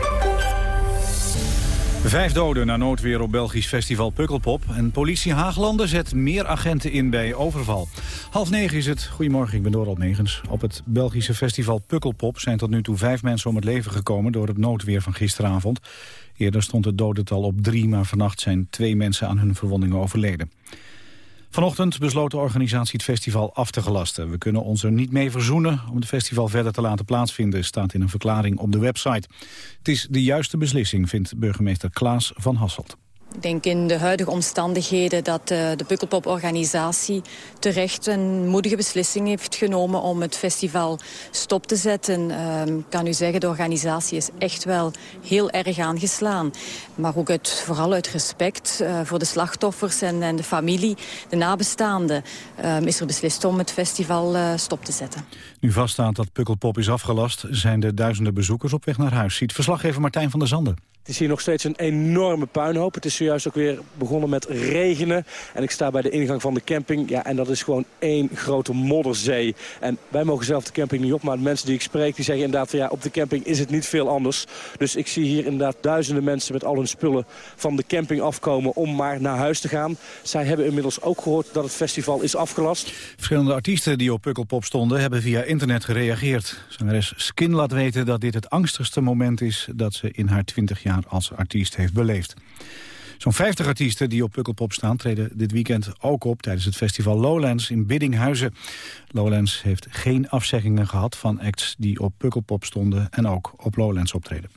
Vijf doden na noodweer op Belgisch festival Pukkelpop. En politie Haaglanden zet meer agenten in bij overval. Half negen is het. Goedemorgen, ik ben Dorald Megens. Op het Belgische festival Pukkelpop zijn tot nu toe vijf mensen om het leven gekomen... door het noodweer van gisteravond. Eerder stond het dodental op drie, maar vannacht zijn twee mensen aan hun verwondingen overleden. Vanochtend besloot de organisatie het festival af te gelasten. We kunnen ons er niet mee verzoenen om het festival verder te laten plaatsvinden, staat in een verklaring op de website. Het is de juiste beslissing, vindt burgemeester Klaas van Hasselt. Ik denk in de huidige omstandigheden dat uh, de Pukkelpop-organisatie terecht een moedige beslissing heeft genomen om het festival stop te zetten. Uh, ik kan u zeggen, de organisatie is echt wel heel erg aangeslaan. Maar ook vooral uit respect uh, voor de slachtoffers en, en, de familie, de nabestaanden, ehm, is er beslist om het festival eh, stop te zetten. Nu vaststaat dat Pukkelpop is afgelast, zijn de duizenden bezoekers op weg naar huis. Ziet verslaggever Martijn van der Zanden. Het is hier nog steeds een enorme puinhoop. Het is zojuist ook weer begonnen met regenen. En ik sta bij de ingang van de camping. Ja, en dat is gewoon één grote modderzee. En wij mogen zelf de camping niet op. Maar de mensen die ik spreek, die zeggen inderdaad... Van, ja, op de camping is het niet veel anders. Dus ik zie hier inderdaad duizenden mensen met al hun spullen van de camping afkomen... om maar naar huis te gaan. Zij hebben inmiddels ook gehoord dat het festival is afgelast. Verschillende artiesten die op Pukkelpop stonden... hebben via internet gereageerd. Zangeres Skin laat weten dat dit het angstigste moment is... dat ze in haar 20 jaar als artiest heeft beleefd. Zo'n 50 artiesten die op Pukkelpop staan treden dit weekend ook op tijdens het festival Lowlands in Biddinghuizen. Lowlands heeft geen afzeggingen gehad van acts die op Pukkelpop stonden en ook op Lowlands optreden.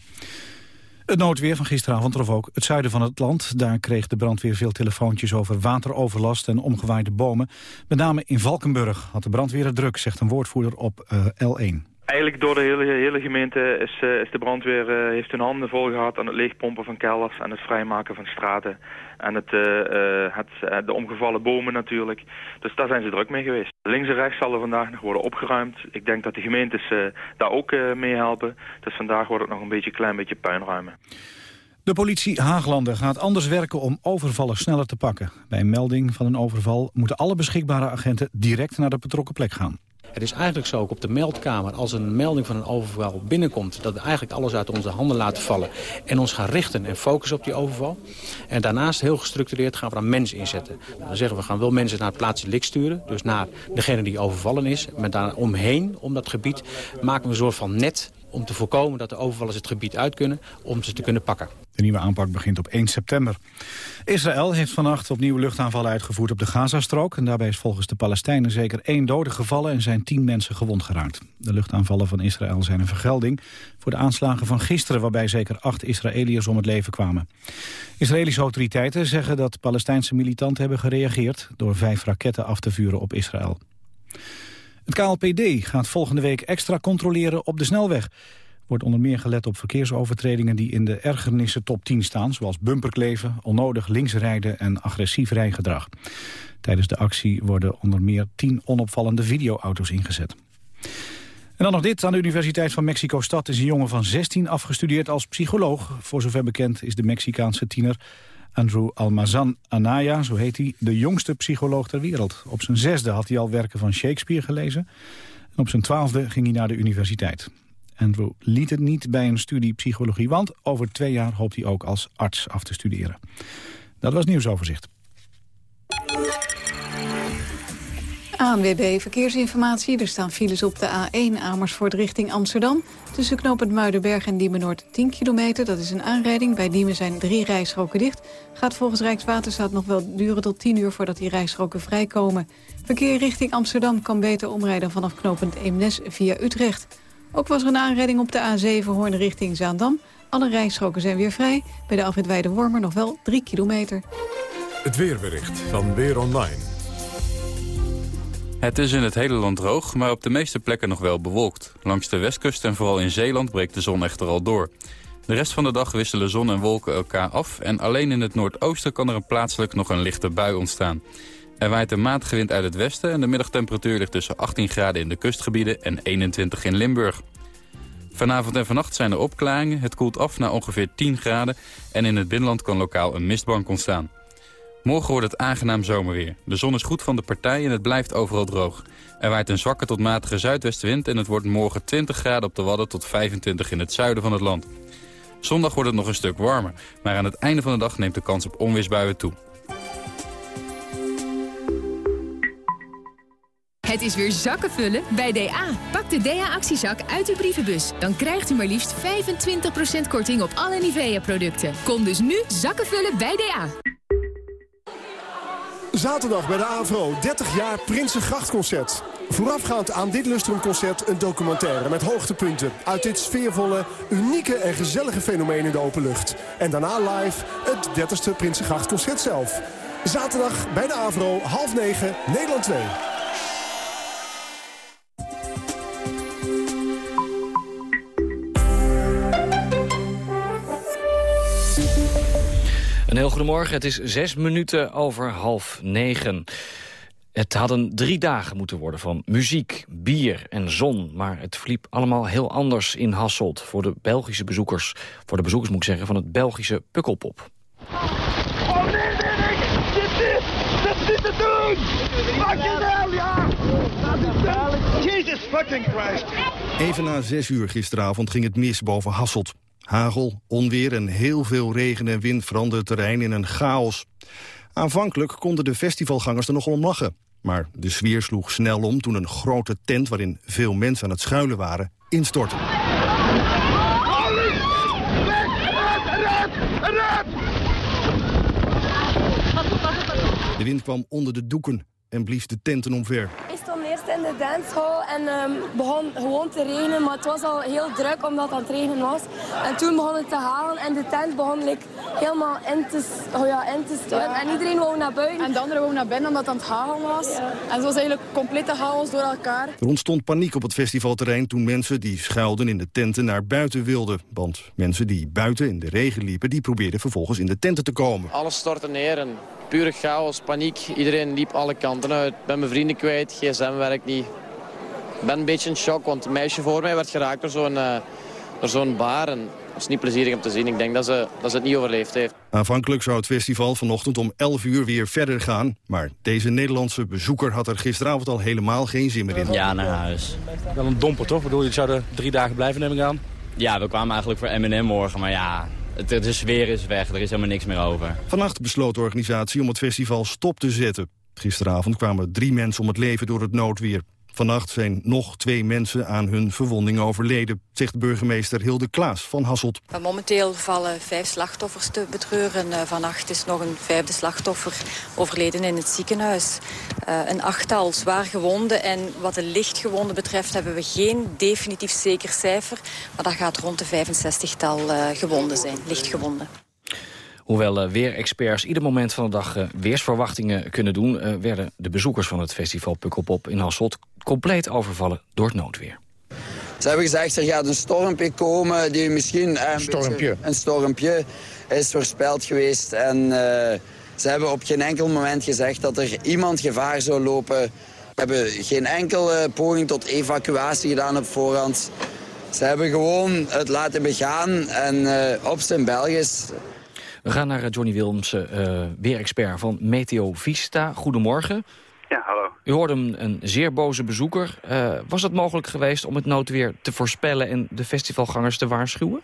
Het noodweer van gisteravond trof ook het zuiden van het land. Daar kreeg de brandweer veel telefoontjes over wateroverlast en omgewaaide bomen. Met name in Valkenburg had de brandweer het druk, zegt een woordvoerder op uh, L1. Eigenlijk door de hele, hele gemeente is, uh, is de brandweer uh, heeft hun handen vol gehad aan het leegpompen van kelders en het vrijmaken van straten. En het, uh, het, de omgevallen bomen natuurlijk. Dus daar zijn ze druk mee geweest. Links en rechts zal er vandaag nog worden opgeruimd. Ik denk dat de gemeentes daar ook mee helpen. Dus vandaag wordt het nog een beetje klein beetje puinruimen. De politie Haaglanden gaat anders werken om overvallen sneller te pakken. Bij een melding van een overval moeten alle beschikbare agenten direct naar de betrokken plek gaan. Het is eigenlijk zo, ook op de meldkamer, als een melding van een overval binnenkomt... dat we eigenlijk alles uit onze handen laten vallen en ons gaan richten en focussen op die overval. En daarnaast, heel gestructureerd, gaan we dan mensen inzetten. Nou, dan zeggen we, we gaan wel mensen naar het plaatselijk sturen, dus naar degene die overvallen is. Maar daar omheen, om dat gebied, maken we een soort van net om te voorkomen dat de overvallers het gebied uit kunnen om ze te kunnen pakken. De nieuwe aanpak begint op 1 september. Israël heeft vannacht opnieuw luchtaanvallen uitgevoerd op de Gazastrook. En daarbij is volgens de Palestijnen zeker één dode gevallen... en zijn tien mensen gewond geraakt. De luchtaanvallen van Israël zijn een vergelding... voor de aanslagen van gisteren... waarbij zeker acht Israëliërs om het leven kwamen. Israëlische autoriteiten zeggen dat Palestijnse militanten hebben gereageerd... door vijf raketten af te vuren op Israël. Het KLPD gaat volgende week extra controleren op de snelweg wordt onder meer gelet op verkeersovertredingen die in de ergernissen top 10 staan, zoals bumperkleven, onnodig linksrijden en agressief rijgedrag. Tijdens de actie worden onder meer 10 onopvallende videoauto's ingezet. En dan nog dit. Aan de Universiteit van Mexico-Stad is een jongen van 16 afgestudeerd als psycholoog. Voor zover bekend is de Mexicaanse tiener Andrew Almazan Anaya, zo heet hij, de jongste psycholoog ter wereld. Op zijn zesde had hij al werken van Shakespeare gelezen. En op zijn twaalfde ging hij naar de universiteit. Andrew liet het niet bij een studie psychologie, want over twee jaar hoopt hij ook als arts af te studeren. Dat was nieuwsoverzicht. ANWB Verkeersinformatie. Er staan files op de A1 Amersfoort richting Amsterdam. Tussen knooppunt Muidenberg en Diemen Noord 10 kilometer. Dat is een aanrijding. Bij Diemen zijn drie rijstroken dicht. Gaat volgens Rijkswaterstaat nog wel duren tot 10 uur voordat die rijstroken vrijkomen. Verkeer richting Amsterdam kan beter omrijden vanaf knooppunt Eemnes via Utrecht. Ook was er een aanrijding op de A7 Hoorn richting Zaandam. Alle rijstroken zijn weer vrij. Bij de afrit Wormer nog wel 3 kilometer. Het weerbericht van Weer Online. Het is in het hele land droog, maar op de meeste plekken nog wel bewolkt. Langs de westkust en vooral in Zeeland breekt de zon echter al door. De rest van de dag wisselen zon en wolken elkaar af... en alleen in het noordoosten kan er plaatselijk nog een lichte bui ontstaan. Er waait een matige wind uit het westen... en de middagtemperatuur ligt tussen 18 graden in de kustgebieden en 21 in Limburg. Vanavond en vannacht zijn er opklaringen. Het koelt af naar ongeveer 10 graden... en in het binnenland kan lokaal een mistbank ontstaan. Morgen wordt het aangenaam zomerweer. De zon is goed van de partij en het blijft overal droog. Er waait een zwakke tot matige zuidwestenwind... en het wordt morgen 20 graden op de Wadden tot 25 in het zuiden van het land. Zondag wordt het nog een stuk warmer, maar aan het einde van de dag neemt de kans op onweersbuien toe. Het is weer zakken vullen bij DA. Pak de DA-actiezak uit uw brievenbus. Dan krijgt u maar liefst 25% korting op alle Nivea-producten. Kom dus nu zakken vullen bij DA. Zaterdag bij de AVRO, 30 jaar Prinsengrachtconcert. Voorafgaand aan dit Lustrum-concert een documentaire met hoogtepunten... uit dit sfeervolle, unieke en gezellige fenomeen in de open lucht. En daarna live het 30ste Prinsengrachtconcert zelf. Zaterdag bij de AVRO, half negen, Nederland 2. Een heel goedemorgen, het is zes minuten over half negen. Het hadden drie dagen moeten worden van muziek, bier en zon. Maar het verliep allemaal heel anders in Hasselt. Voor de Belgische bezoekers, voor de bezoekers moet ik zeggen, van het Belgische Pukkelpop. Oh nee, nee, nee, dit is, dit is niet te doen! Fucking hell, ja! Jesus fucking Christ! Even na zes uur gisteravond ging het mis boven Hasselt. Hagel, onweer en heel veel regen en wind veranderden het terrein in een chaos. Aanvankelijk konden de festivalgangers er nogal om lachen. Maar de sfeer sloeg snel om toen een grote tent... waarin veel mensen aan het schuilen waren, instortte. De wind kwam onder de doeken en blies de tenten omver dancehall en um, begon gewoon te regenen. Maar het was al heel druk omdat het aan het regenen was. En toen begon het te halen en de tent begon like, helemaal in te, oh ja, in te sturen. En iedereen wou naar buiten. En de anderen wou naar binnen omdat het aan het halen was. En het was eigenlijk complete chaos door elkaar. Er ontstond paniek op het festivalterrein toen mensen die schuilden in de tenten naar buiten wilden. Want mensen die buiten in de regen liepen, die probeerden vervolgens in de tenten te komen. Alles stortte neer en pure chaos, paniek. Iedereen liep alle kanten uit. Ik ben mijn vrienden kwijt, gsm werkt niet. Ik ben een beetje in shock, want een meisje voor mij werd geraakt door zo'n uh, zo'n bar. En dat is niet plezierig om te zien. Ik denk dat ze, dat ze het niet overleefd heeft. Aanvankelijk zou het festival vanochtend om 11 uur weer verder gaan. Maar deze Nederlandse bezoeker had er gisteravond al helemaal geen zin meer in. Ja, naar huis. Wel een domper, toch? Ik bedoel, je zou er drie dagen blijven, neem ik aan. Ja, we kwamen eigenlijk voor M&M morgen, maar ja, de sfeer is weg, er is helemaal niks meer over. Vannacht besloot de organisatie om het festival stop te zetten. Gisteravond kwamen drie mensen om het leven door het noodweer. Vannacht zijn nog twee mensen aan hun verwonding overleden, zegt burgemeester Hilde Klaas van Hasselt. Momenteel vallen vijf slachtoffers te betreuren. Eh, vannacht is nog een vijfde slachtoffer overleden in het ziekenhuis. Uh, een achttal zwaar gewonden en wat de lichtgewonden betreft hebben we geen definitief zeker cijfer. Maar dat gaat rond de 65-tal uh, eh, gewonden zijn, lichtgewonden. Hoewel weerexperts ieder moment van de dag weersverwachtingen kunnen doen... werden de bezoekers van het festival Pukkelpop in Hasselt compleet overvallen door het noodweer. Ze hebben gezegd, er gaat een stormpje komen die misschien... Een stormpje. een stormpje is voorspeld geweest. En uh, ze hebben op geen enkel moment gezegd dat er iemand gevaar zou lopen. We hebben geen enkele poging tot evacuatie gedaan op voorhand. Ze hebben gewoon het laten begaan en uh, op zijn Belgisch... We gaan naar Johnny Wilmsen, uh, weerexpert van Meteo Vista. Goedemorgen. Ja, hallo. U hoorde een, een zeer boze bezoeker. Uh, was het mogelijk geweest om het noodweer te voorspellen... en de festivalgangers te waarschuwen?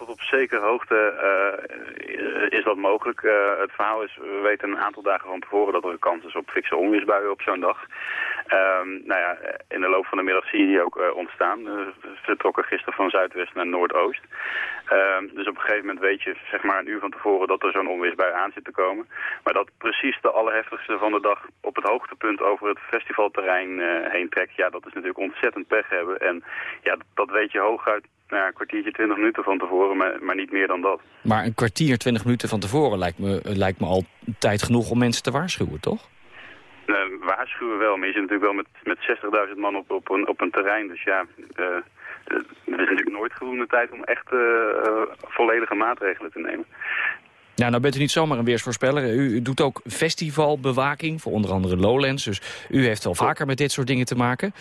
Tot op zekere hoogte uh, is dat mogelijk. Uh, het verhaal is, we weten een aantal dagen van tevoren dat er een kans is op fikse onweersbuien op zo'n dag. Um, nou ja, in de loop van de middag zie je die ook uh, ontstaan. we vertrokken gisteren van zuidwest naar noordoost. Um, dus op een gegeven moment weet je, zeg maar een uur van tevoren, dat er zo'n onweersbui aan zit te komen. Maar dat precies de allerheftigste van de dag op het hoogtepunt over het festivalterrein heen trekt, ja, dat is natuurlijk ontzettend pech hebben. En ja, dat weet je hooguit nou, een kwartiertje, twintig minuten van tevoren, maar, maar, niet meer dan dat. Maar een kwartier, twintig minuten van tevoren lijkt me, lijkt me al tijd genoeg om mensen te waarschuwen, toch? Uh, waarschuwen wel, maar je zit natuurlijk wel met, met 60.000 man op, op, een, op een terrein. Dus ja, uh, er is natuurlijk nooit voldoende tijd om echt uh, volledige maatregelen te nemen. Ja, nou bent u niet zomaar een weersvoorspeller. U, u, doet ook festivalbewaking voor onder andere Lowlands. Dus u heeft wel vaker met dit soort dingen te maken.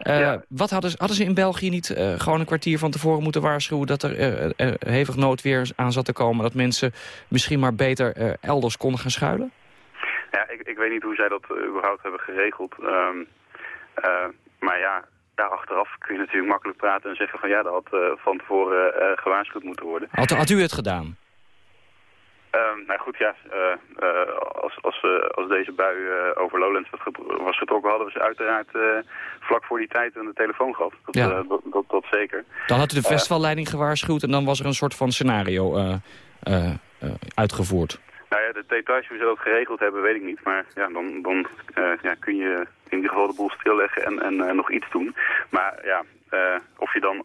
Uh, wat hadden ze, hadden ze in België niet uh, gewoon een kwartier van tevoren moeten waarschuwen... dat er uh, hevig noodweer aan zat te komen... dat mensen misschien maar beter elders konden gaan schuilen? Ja, ik, ik weet niet hoe zij dat überhaupt hebben geregeld. Um, maar ja, daar achteraf kun je natuurlijk makkelijk praten en zeggen van... ja, dat had van tevoren gewaarschuwd moeten worden. Had, had u het gedaan? Uh, nou goed, ja, uh, uh, als, als, uh, als deze bui over Lowlands was getrokken, hadden we ze uiteraard vlak voor die tijd aan de telefoon gehad. Dat, ja. dat, dat, dat, zeker. Dan had u de festivalleiding gewaarschuwd en dan was er een soort van scenario uitgevoerd. Nou ja, de details hoe ze dat geregeld hebben, weet ik niet. Maar ja, dan, dan ja, kun je in ieder geval de boel stilleggen en, en nog iets doen. Maar ja, of je dan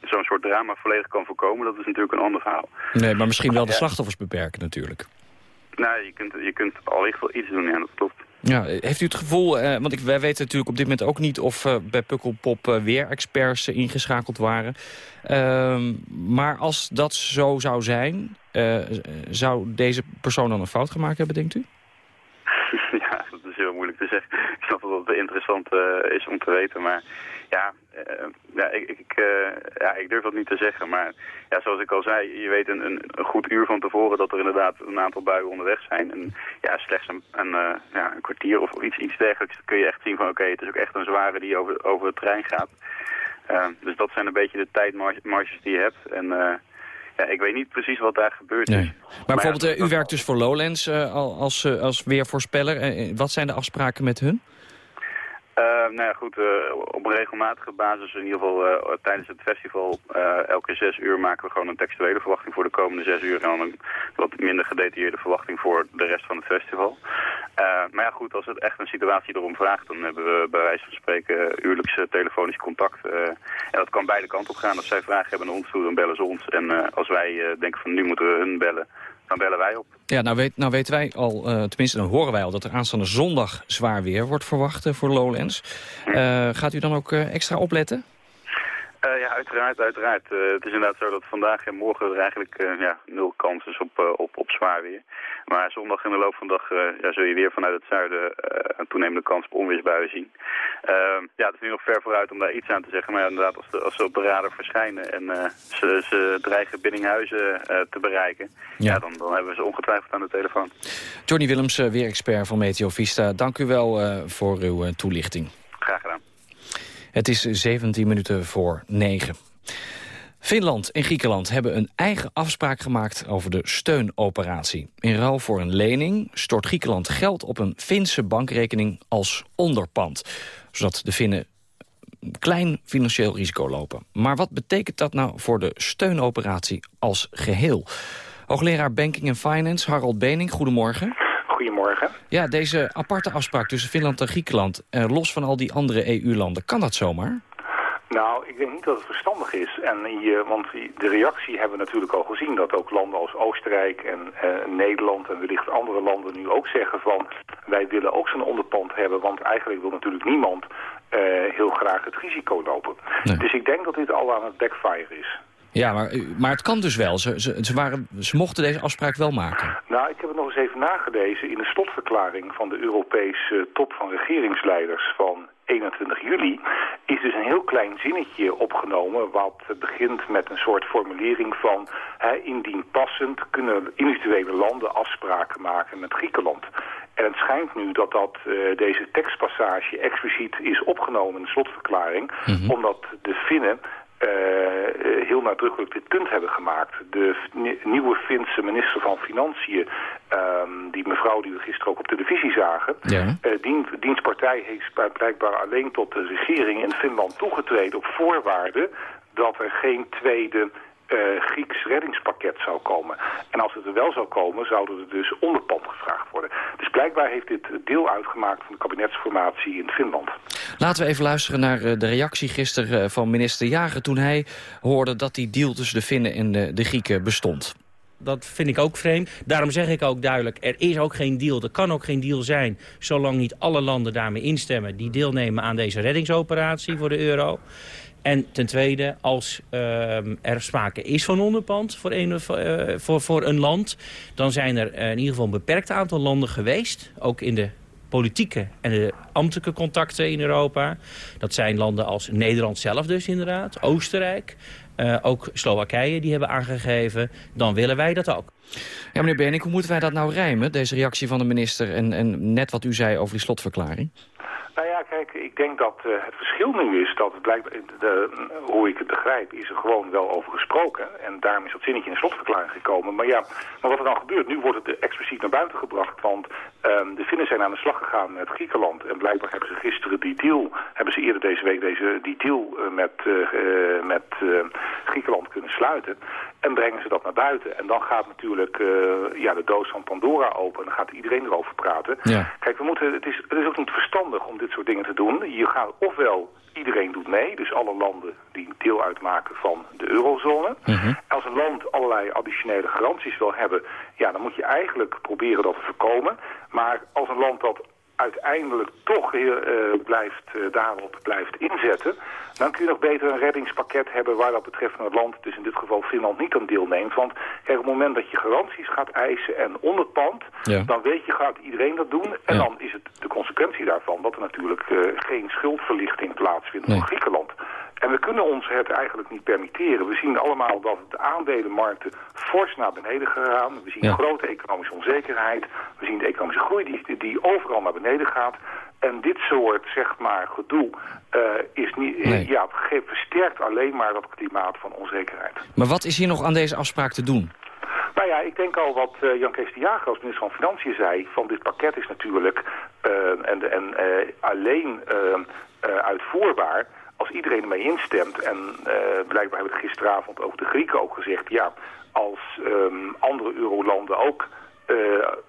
zo'n soort drama volledig kan voorkomen, dat is natuurlijk een ander verhaal. Nee, maar misschien wel de slachtoffers beperken natuurlijk. Nou, je kunt, je kunt allicht wel iets doen, ja, dat klopt. Ja, heeft u het gevoel, eh, want ik, wij weten natuurlijk op dit moment ook niet of uh, bij Pukkelpop uh, weer experts ingeschakeld waren. Ehm, maar als dat zo zou zijn, zou deze persoon dan een fout gemaakt hebben, denkt u? ja, dat is heel moeilijk te zeggen. Ik snap dat het interessant is om te weten, maar ja, uh, ja, ik, ik, uh, ja, ik durf dat niet te zeggen. Maar ja, zoals ik al zei, je weet een, een, een, goed uur van tevoren dat er inderdaad een aantal buien onderweg zijn. En ja, slechts een, een, uh, ja, een kwartier of iets, iets dergelijks kun je echt zien van oké, okay, het is ook echt een zware die over, over het terrein gaat. dus dat zijn een beetje de tijdmarges die je hebt. En ja, ik weet niet precies wat daar gebeurt. Nee. Maar, maar bijvoorbeeld, u werkt dus voor Lowlands als, als weervoorspeller. wat zijn de afspraken met hun? Uh, nou ja, goed, uh, op een regelmatige basis, in ieder geval uh, tijdens het festival, elke zes uur maken we gewoon een textuele verwachting voor de komende zes uur en dan een wat minder gedetailleerde verwachting voor de rest van het festival. maar ja, goed, als het echt een situatie erom vraagt, dan hebben we bij wijze van spreken uurlijks telefonisch contact. en dat kan beide kanten op gaan. Als zij vragen hebben naar ons toe, dan bellen ze ons. En als wij denken van nu moeten we hun bellen, dan bellen wij op. Ja, nou, weet, nou weten wij al, uh, tenminste dan horen wij al... dat er aanstaande zondag zwaar weer wordt verwacht uh, voor Lowlands. Uh, gaat u dan ook extra opletten? Uh, ja, uiteraard, uiteraard. Uh, het is inderdaad zo dat vandaag en morgen er eigenlijk uh, ja, nul kans is op, op, op zwaar weer. Maar zondag in de loop van de dag ja, zul je weer vanuit het zuiden een toenemende kans op onweersbuien zien. Ehm, ja, het is nu nog ver vooruit om daar iets aan te zeggen. Maar ja, inderdaad, als, de, als ze op de radar verschijnen en ze, ze dreigen Biddinghuizen te bereiken... Ja. ja. dan, dan hebben we ze ongetwijfeld aan de telefoon. Johnny Willems, weerexpert van Meteo Vista. Dank u wel voor uw toelichting. Het is 17 minuten voor 9. Finland en Griekenland hebben een eigen afspraak gemaakt over de steunoperatie. In ruil voor een lening stort Griekenland geld op een Finse bankrekening als onderpand. Zodat de Finnen klein financieel risico lopen. Maar wat betekent dat nou voor de steunoperatie als geheel? Hoogleraar Banking en Finance, Harold Bening, goedemorgen. Goedemorgen. Ja, deze aparte afspraak tussen Finland en Griekenland... Eh, los van al die andere EU-landen, kan dat zomaar? Nou, ik denk niet dat het verstandig is. En je, want de reactie hebben we natuurlijk al gezien... dat ook landen als Oostenrijk en eh, Nederland en wellicht andere landen nu ook zeggen van... wij willen ook zo'n onderpand hebben, want eigenlijk wil natuurlijk niemand... Uh, heel graag het risico lopen. Dus ik denk dat dit al aan het backfire is. Ja, maar, maar het kan dus wel. Ze, ze, ze, waren, ze mochten deze afspraak wel maken. Nou, ik heb het nog eens even nagelezen. In de slotverklaring van de Europese top van regeringsleiders van 21 juli is dus een heel klein zinnetje opgenomen wat begint met een soort formulering van hè, indien passend kunnen individuele landen afspraken maken met Griekenland. En het schijnt nu dat dat, uh, deze tekstpassage expliciet is opgenomen in de slotverklaring, mm -hmm. omdat de Finnen heel nadrukkelijk dit punt hebben gemaakt. De nieuwe Finse minister van Financiën, ehm, die mevrouw die we gisteren ook op televisie zagen, ja. dien, dienstpartij heeft blijkbaar alleen tot de regering in Finland toegetreden op voorwaarde dat er geen tweede uh, Grieks reddingspakket zou komen. En als het er wel zou komen, zouden er dus onderpand gevraagd worden. Dus blijkbaar heeft dit deel uitgemaakt van de kabinetsformatie in Finland. Laten we even luisteren naar eh, de reactie gisteren eh, van minister Jager... toen hij hoorde dat die deal tussen de Finnen en de, de Grieken bestond. Dat vind ik ook vreemd. Daarom zeg ik ook duidelijk, er is ook geen deal. Er kan ook geen deal zijn, zolang niet alle landen daarmee instemmen... die deelnemen aan deze reddingsoperatie voor de euro. En ten tweede, als uh, er sprake is van onderpand voor een, uh, voor, voor een land... dan zijn er uh, in ieder geval een beperkt aantal landen geweest... ook in de politieke en de ambtelijke contacten in Europa. Dat zijn landen als Nederland zelf dus inderdaad, Oostenrijk... Ook Slowakije die hebben aangegeven, dan willen wij dat ook. Ja, meneer Berning, hoe moeten wij dat nou rijmen, deze reactie van de minister... en, en net wat u zei over die slotverklaring? Nou ja, kijk, ik denk dat uh, het verschil nu is dat het blijkbaar, de, hoe ik het begrijp, is er gewoon wel over gesproken. En daarom is dat zinnetje in de slotverklaring gekomen. Maar ja, maar wat er dan gebeurt, nu wordt het expliciet naar buiten gebracht. Want um, de Finnen zijn aan de slag gegaan met Griekenland. En blijkbaar hebben ze gisteren die deal, hebben ze eerder deze week deze, die deal uh, met, uh, met Griekenland kunnen sluiten. En brengen ze dat naar buiten. En dan gaat natuurlijk ja, de doos van Pandora open. En dan gaat iedereen erover praten. Ja. Kijk, we moeten, het, is, het is ook niet verstandig om dit soort dingen te doen. Je gaat ofwel iedereen doet mee, dus alle landen die deel uitmaken van de eurozone. Mhm. Als een land allerlei additionele garanties wil hebben, ja, dan moet je eigenlijk proberen dat te voorkomen. Maar als een land dat uiteindelijk toch uh, blijft, uh, daarop blijft inzetten... dan kun je nog beter een reddingspakket hebben waar dat betreffende land... dus in dit geval Finland niet aan deelneemt. Want kijk, op het moment dat je garanties gaat eisen en onderpand... dan weet je, gaat iedereen dat doen. En dan is het de consequentie daarvan dat er natuurlijk uh, geen schuldverlichting plaatsvindt nee. voor Griekenland. En we kunnen ons het eigenlijk niet permitteren. We zien allemaal dat de aandelenmarkten fors naar beneden gaan. We zien ja. grote economische onzekerheid. We zien de economische groei die, die overal naar beneden gaat. En dit soort, zeg maar, gedoe uh, is niet, nee. ja, versterkt alleen maar dat klimaat van onzekerheid. Maar wat is hier nog aan deze afspraak te doen? Nou ja, ik denk al wat uh, Jan Kees de Jager als minister van Financiën zei... van dit pakket is natuurlijk uh, en, en alleen uitvoerbaar als iedereen ermee instemt, en uh, blijkbaar hebben we gisteravond over de Grieken ook gezegd... ja, als um, andere eurolanden ook uh,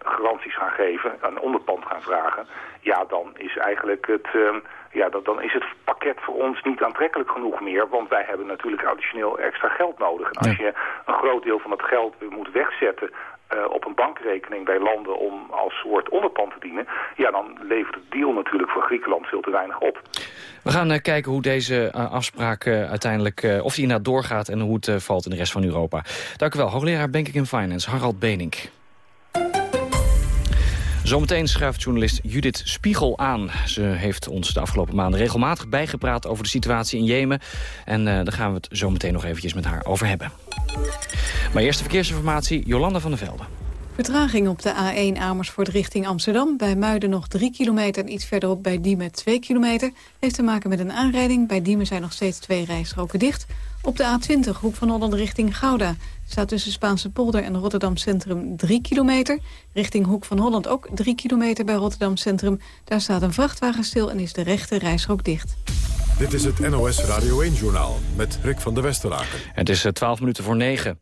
garanties gaan geven, een onderpand gaan vragen... ja, dan is eigenlijk het, um, ja, dat, dan is het pakket voor ons niet aantrekkelijk genoeg meer... want wij hebben natuurlijk additioneel extra geld nodig. En als je een groot deel van dat geld moet wegzetten uh, op een bankrekening bij landen om als soort onderpand te dienen... ja, dan levert het deal natuurlijk voor Griekenland veel te weinig op. We gaan uh, kijken hoe deze uh, afspraak uiteindelijk, of die inderdaad doorgaat... en hoe het valt in de rest van Europa. Dank u wel, hoogleraar Banking in Finance, Harald Benink. Zometeen schuift journalist Judith Spiegel aan. Ze heeft ons de afgelopen maanden regelmatig bijgepraat over de situatie in Jemen. En uh, daar gaan we het zometeen nog eventjes met haar over hebben. Maar eerst de verkeersinformatie, Jolanda van der Velde. Vertraging op de A1 Amersfoort richting Amsterdam. Bij Muiden nog 3 kilometer en iets verderop bij Diemen 2 kilometer. Heeft te maken met een aanrijding. Bij Diemen zijn nog steeds twee rijstroken dicht. Op de A20 Hoek van Holland richting Gouda staat tussen Spaanse polder en Rotterdam Centrum 3 kilometer. Richting Hoek van Holland ook 3 kilometer bij Rotterdam Centrum. Daar staat een vrachtwagen stil en is de rechte reishok dicht. Dit is het NOS Radio 1-journaal met Rick van der Westeraken. Het is 12 minuten voor 9.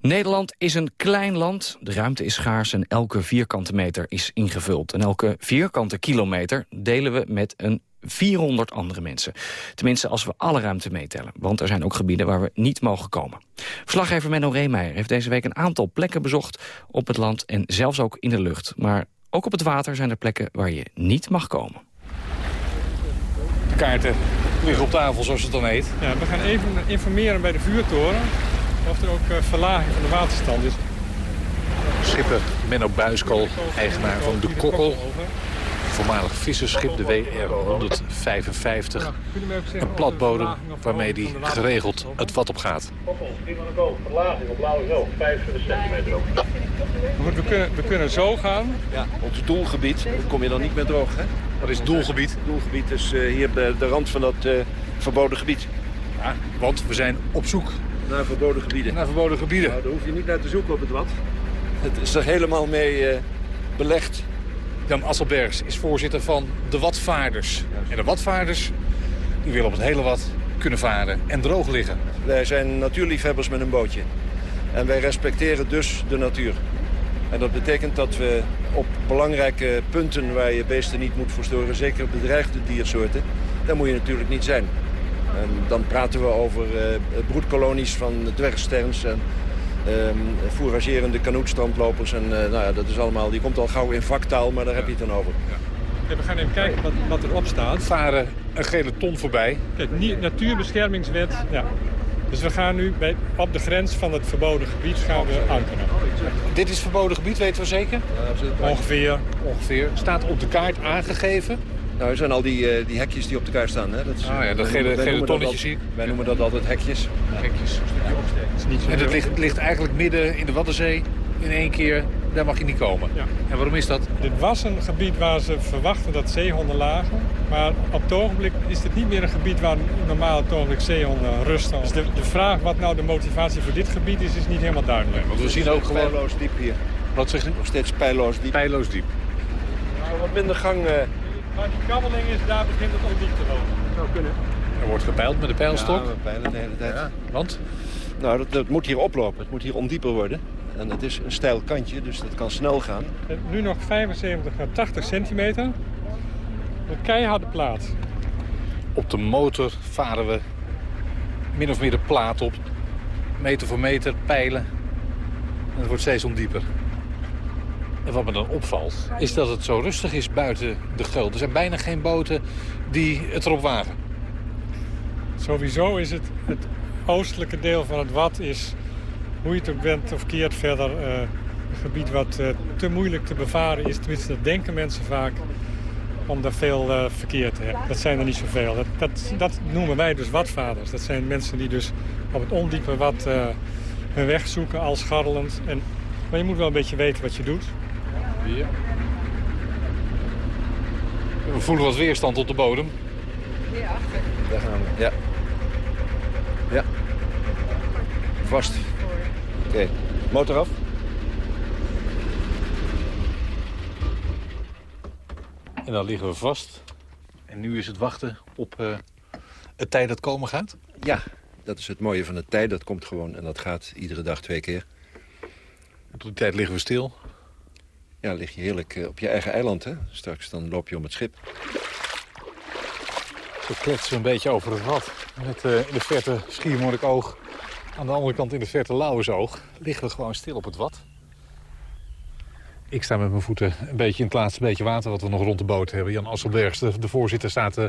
Nederland is een klein land, de ruimte is schaars en elke vierkante meter is ingevuld. En elke vierkante kilometer delen we met een 400 andere mensen. Tenminste, als we alle ruimte meetellen. Want er zijn ook gebieden waar we niet mogen komen. Verslaggever Menno Reemeijer heeft deze week een aantal plekken bezocht... op het land en zelfs ook in de lucht. Maar ook op het water zijn er plekken waar je niet mag komen. Kaarten liggen op tafel, zoals het dan heet. Ja, we gaan even informeren bij de vuurtoren... of er ook uh, verlaging van de waterstand is. Schipper Menno Buiskol, eigenaar van De Kokkel voormalig visserschip, de WR-155. Een platbodem waarmee die geregeld het vat op gaat. We kunnen, we kunnen zo gaan. Ja, ons doelgebied, daar kom je dan niet meer droog, hè? Wat is doelgebied? doelgebied is uh, hier de, de rand van dat uh, verboden gebied. Ja, want we zijn op zoek Naar verboden gebieden. naar verboden gebieden. Nou, daar hoef je niet naar te zoeken op het wat. Het is er helemaal mee eh, belegd. Jan Asselbergs is voorzitter van de Watvaarders. En de Watvaarders die willen op het hele Wat kunnen varen en droog liggen. Wij zijn natuurliefhebbers met een bootje. En wij respecteren dus de natuur. En dat betekent dat we op belangrijke punten waar je beesten niet moet verstoren... zeker bedreigde diersoorten, daar moet je natuurlijk niet zijn. En dan praten we over eh, broedkolonies van dwergsterns... en ehm fouragerende kanoetstrandlopers. En eh, nou ja, dat is allemaal, die komt al gauw in vaktaal, maar daar heb je het dan over. Ja, we gaan even kijken wat, wat erop staat. Varen een gele ton voorbij. Kijk, natuurbeschermingswet. Ja. Dus we gaan nu bij, op de grens van het verboden gebied gaan we ankeren. Dit is verboden gebied, weten we zeker? Ongeveer. Ongeveer. Staat op de kaart aangegeven. Nou, er zijn al die, eh, die hekjes die op de kaart staan. Hè? Dat is, Ah ja, dat wij gele- noemen- wij gele noemen dat zie ik. Wij noemen dat altijd hekjes. Hekjes, een stukje opsteken. En het ligt, ligt eigenlijk midden in de Waddenzee. In één keer, daar mag je niet komen. Ja. En waarom is dat? Dit was een gebied waar ze verwachten dat zeehonden lagen. Maar op het ogenblik is dit niet meer een gebied waar normaal op het ogenblik zeehonden rusten. Dus de, de vraag wat nou de motivatie voor dit gebied is, is niet helemaal duidelijk. Want we zien ook gewoon... Pijloos diep hier. Wat zeg je? Nog steeds pijloos diep. Pijloos diep. Nou, wat minder gang. eh, Maar die kabbeling is, daar begint het ondiep te lopen. zou kunnen. Er wordt gepeild met de pijlstok. Ja, we peilen de hele tijd. Want? Nou, dat, dat moet hier oplopen. Het moet hier ondieper worden. En het is een steil kantje, dus dat kan snel gaan. Nu nog 75 naar 80 centimeter. Een keiharde plaat. Op de motor varen we min of meer de plaat op. Meter voor meter, pijlen. En het wordt steeds ondieper. En wat me dan opvalt, is dat het zo rustig is buiten de geul. Er zijn bijna geen boten die het erop wagen. Sowieso is het, het oostelijke deel van het Wad is, hoe je het ook bent of keert verder, eh, een gebied wat eh, te moeilijk te bevaren is. Tenminste, dat denken mensen vaak, om daar veel eh, verkeer te hebben. Dat zijn er niet zoveel. Dat, dat, dat noemen wij dus Wadvaders. Dat zijn mensen die dus op het ondiepe eh, hun weg zoeken, al scharrelend. En, maar je moet wel een beetje weten wat je doet. Ja. We voelen wat weerstand op de bodem. Daar gaan we. Ja. Ja. Vast. Oké. Motor af. En dan liggen we vast. En nu is het wachten op eh, het tijd dat komen gaat. Ja, dat is het mooie van de tijd. Dat komt gewoon en dat gaat iedere dag twee keer. Op die tijd liggen we stil. Ja, lig je heerlijk eh, op je eigen eiland, hè. Straks dan loop je om het schip. Zo kletsen we een beetje over het wat. Met eh, in de verte Schiermonnikoog. Aan de andere kant in de verte Lauwersoog. Liggen we gewoon stil op het wat. Ik sta met mijn voeten een beetje in het laatste beetje water... wat we nog rond de boot hebben. Jan Asselbergs, de, voorzitter, staat eh,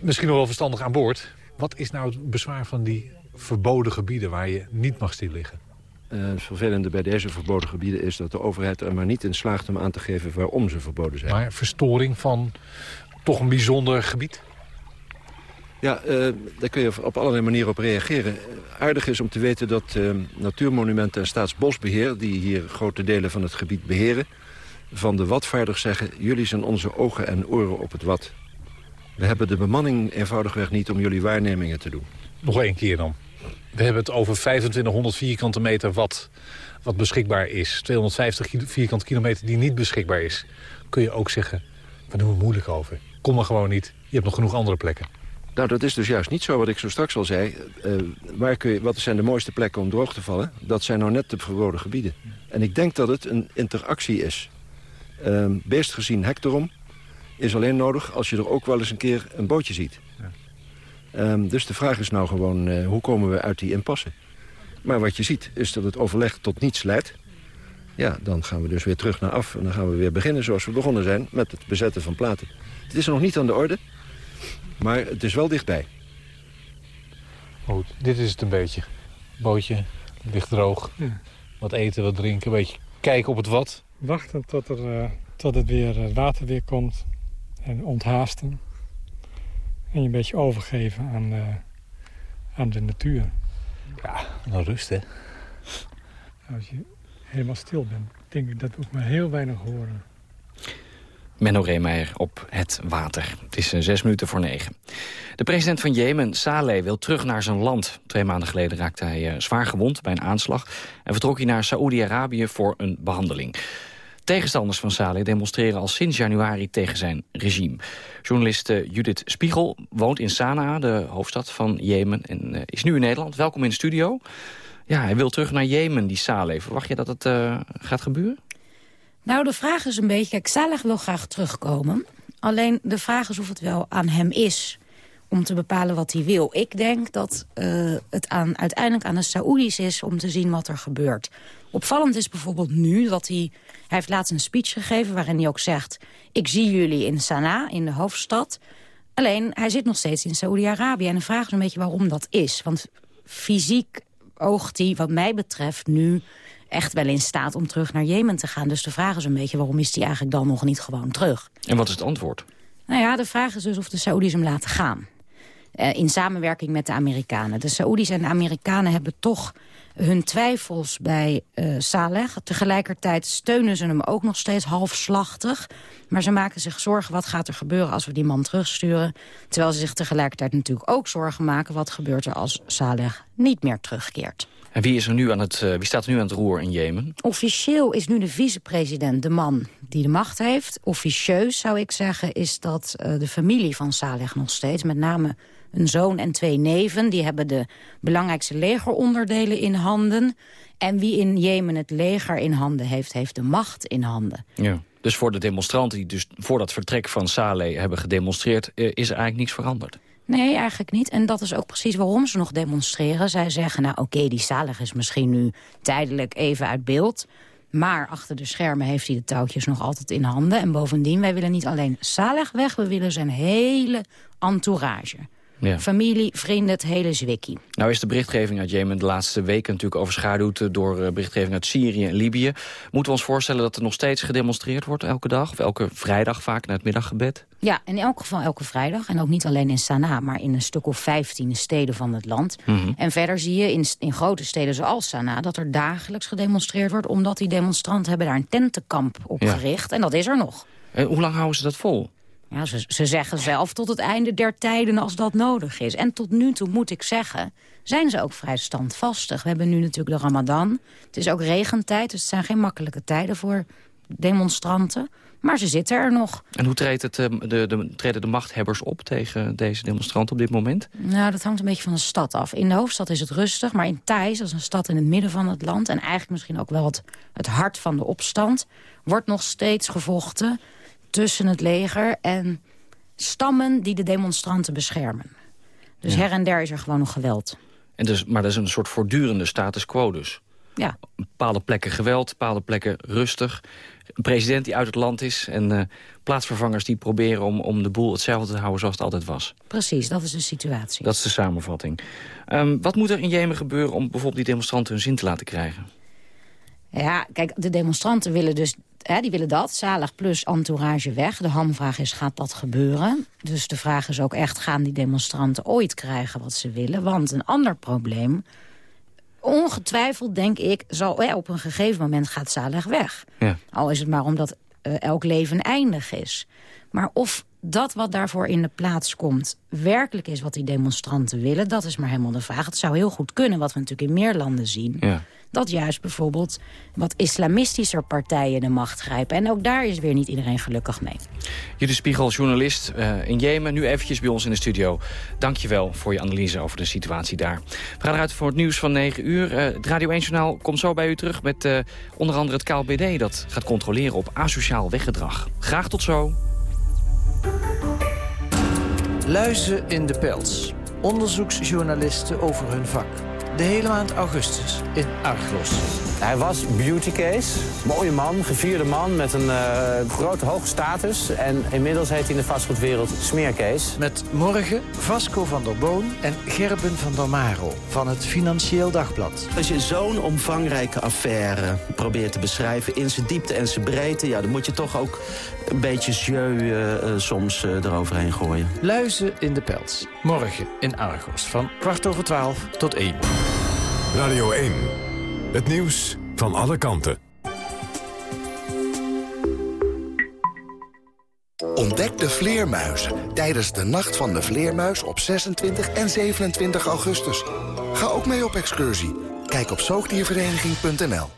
misschien nog wel verstandig aan boord. Wat is nou het bezwaar van die verboden gebieden... waar je niet mag stil liggen? Eh, het vervelende bij deze verboden gebieden is dat de overheid er maar niet in slaagt om aan te geven waarom ze verboden zijn. Maar verstoring van toch een bijzonder gebied? Ja, eh, daar kun je op allerlei manieren op reageren. Aardig is om te weten dat eh, Natuurmonumenten en Staatsbosbeheer... die hier grote delen van het gebied beheren... van de watvaarders zeggen... jullie zijn onze ogen en oren op het wat. We hebben de bemanning eenvoudigweg niet om jullie waarnemingen te doen. Nog één keer dan. We hebben het over 2500 vierkante meter wat, wat beschikbaar is. 250 kilo- vierkante kilometer die niet beschikbaar is. Kun je ook zeggen, we doen we moeilijk over. Kom er gewoon niet. Je hebt nog genoeg andere plekken. Nou, dat is dus juist niet zo wat ik zo straks al zei. Eh, waar kun je, wat zijn de mooiste plekken om droog te vallen? Dat zijn nou net de verboden gebieden. En ik denk dat het een interactie is. Ehm beest gezien hek erom is alleen nodig als je er ook wel eens een keer een bootje ziet. Ehm, dus de vraag is nou gewoon, eh, hoe komen we uit die impasse? Maar wat je ziet is dat het overleg tot niets leidt. Ja, dan gaan we dus weer terug naar af. En dan gaan we weer beginnen zoals we begonnen zijn met het bezetten van platen. Het is er nog niet aan de orde, maar het is wel dichtbij. Goed, dit is het een beetje. Bootje, ligt droog. Ja. Wat eten, wat drinken, een beetje kijken op het wat. Wachten tot, er, eh, tot het weer, het water weer komt. En onthaasten. En je een beetje overgeven aan, eh, aan de natuur. Ja, nou rust hè. Als je helemaal stil bent, denk ik dat we ook maar heel weinig horen. Menno Reemeijer op het water. Het is uh, zes minuten voor negen. De president van Jemen, Saleh, wil terug naar zijn land. Twee maanden geleden raakte hij uh, zwaar gewond bij een aanslag... en vertrok hij naar Saoedi-Arabië voor een behandeling. Tegenstanders van Saleh demonstreren al sinds januari tegen zijn regime. Journalist uh, Judith Spiegel woont in Sanaa, de hoofdstad van Jemen... en is nu in Nederland. Welkom in de studio. Ja, hij wil terug naar Jemen, die Saleh. Verwacht je dat het gaat gebeuren? Nou, de vraag is een beetje... Kijk, Saleh wil graag terugkomen. Alleen de vraag is of het wel aan hem is om te bepalen wat hij wil. Ik denk dat uh, het aan, uiteindelijk aan de Saoedi's is om te zien wat er gebeurt. Opvallend is bijvoorbeeld nu dat hij... Hij heeft laatst een speech gegeven waarin hij ook zegt... ik zie jullie in Sanaa, in de hoofdstad. Alleen, hij zit nog steeds in Saoedi-Arabië. En de vraag is een beetje waarom dat is. Want fysiek oogt hij, wat mij betreft, nu echt wel in staat om terug naar Jemen te gaan. Dus de vraag is een beetje, waarom is hij eigenlijk dan nog niet gewoon terug? En wat is het antwoord? Nou ja, de vraag is dus of de Saoedi's hem laten gaan. Uh, in samenwerking met de Amerikanen. De Saoedi's en de Amerikanen hebben toch hun twijfels bij uh, Saleh. Tegelijkertijd steunen ze hem ook nog steeds halfslachtig. Maar ze maken zich zorgen wat gaat er gebeuren als we die man terugsturen. Terwijl ze zich tegelijkertijd natuurlijk ook zorgen maken... wat gebeurt er als Saleh niet meer terugkeert. En wie, is er nu aan het, uh, wie staat er nu aan het roer in Jemen? Officieel is nu de vicepresident de man die de macht heeft. Officieus zou ik zeggen is dat uh, de familie van Saleh nog steeds... met name een zoon en twee neven. Die hebben de belangrijkste legeronderdelen in handen. En wie in Jemen het leger in handen heeft, heeft de macht in handen. Ja. Dus voor de demonstranten die dus voor dat vertrek van Saleh hebben gedemonstreerd... is er eigenlijk niets veranderd? Nee, eigenlijk niet. En dat is ook precies waarom ze nog demonstreren. Zij zeggen, nou oké, okay, die Saleh is misschien nu tijdelijk even uit beeld... Maar achter de schermen heeft hij de touwtjes nog altijd in handen. En bovendien, wij willen niet alleen Saleh weg... we willen zijn hele entourage. Ja. Familie, vrienden, het hele zwikkie. Nou is de berichtgeving uit Jemen de laatste weken natuurlijk overschaduwd... door berichtgeving uit Syrië en Libië. Moeten we ons voorstellen dat er nog steeds gedemonstreerd wordt elke dag? Of elke vrijdag vaak na het middaggebed? Ja, in elk geval elke vrijdag. En ook niet alleen in Sanaa, maar in een stuk of vijftien steden van het land. Mm -hmm. En verder zie je in, in grote steden zoals Sanaa... dat er dagelijks gedemonstreerd wordt... omdat die demonstranten hebben daar een tentenkamp op ja. En dat is er nog. En hoe lang houden ze dat vol? Ja, ze, ze zeggen zelf tot het einde der tijden als dat nodig is. En tot nu toe moet ik zeggen, zijn ze ook vrij standvastig. We hebben nu natuurlijk de ramadan. Het is ook regentijd, dus het zijn geen makkelijke tijden voor demonstranten. Maar ze zitten er nog. En hoe treedt het, de, de, treden de machthebbers op tegen deze demonstranten op dit moment? Nou, dat hangt een beetje van de stad af. In de hoofdstad is het rustig, maar in Thijs, dat is een stad in het midden van het land... en eigenlijk misschien ook wel het, het hart van de opstand... wordt nog steeds gevochten tussen het leger en stammen die de demonstranten beschermen. Dus ja. her en der is er gewoon nog geweld. En dus, maar dat is een soort voortdurende status quo dus? Ja. Bepaalde plekken geweld, bepaalde plekken rustig. Een president die uit het land is en uh, plaatsvervangers die proberen om, om de boel hetzelfde te houden zoals het altijd was. Precies, dat is de situatie. Dat is de samenvatting. Um, wat moet er in Jemen gebeuren om bijvoorbeeld die demonstranten hun zin te laten krijgen? Ja, kijk, de demonstranten willen dus Hè, die willen dat, zalig plus entourage weg. De hamvraag is, gaat dat gebeuren? Dus de vraag is ook echt, gaan die demonstranten ooit krijgen wat ze willen? Want een ander probleem, ongetwijfeld denk ik... zal op een gegeven moment gaat zalig weg. Ja. Al is het maar omdat uh, elk leven eindig is. Maar of dat wat daarvoor in de plaats komt werkelijk is wat die demonstranten willen... dat is maar helemaal de vraag. Het zou heel goed kunnen, wat we natuurlijk in meer landen zien... Ja dat juist bijvoorbeeld wat islamistischer partijen de macht grijpen. En ook daar is weer niet iedereen gelukkig mee. Judith Spiegel, journalist uh, in Jemen, nu eventjes bij ons in de studio. Dank je wel voor je analyse over de situatie daar. We gaan eruit voor het nieuws van 9 uur. Uh, het Radio 1-journaal komt zo bij u terug met uh, onder andere het KLBD... dat gaat controleren op asociaal weggedrag. Graag tot zo. Luizen in de pels. Onderzoeksjournalisten over hun vak de hele maand augustus in Argos. Hij was beauty case. Mooie man, gevierde man met een uh, grote hoge status. En inmiddels heet hij in de vastgoedwereld smeercase. Met morgen Vasco van der Boon en Gerben van der Marel van het Financieel Dagblad. Als je zo'n omvangrijke affaire probeert te beschrijven in zijn diepte en zijn breedte... Ja, dan moet je toch ook een beetje jeu uh, uh, soms eroverheen gooien. Luizen in de pels. Morgen in Argos van kwart over twaalf tot één. Radio 1. Het nieuws van alle kanten. Ontdek de vleermuizen tijdens de Nacht van de Vleermuis op 26 en 27 augustus. Ga ook mee op excursie. Kijk op zoogdiervereniging.nl.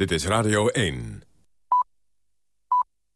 Dit is Radio 1.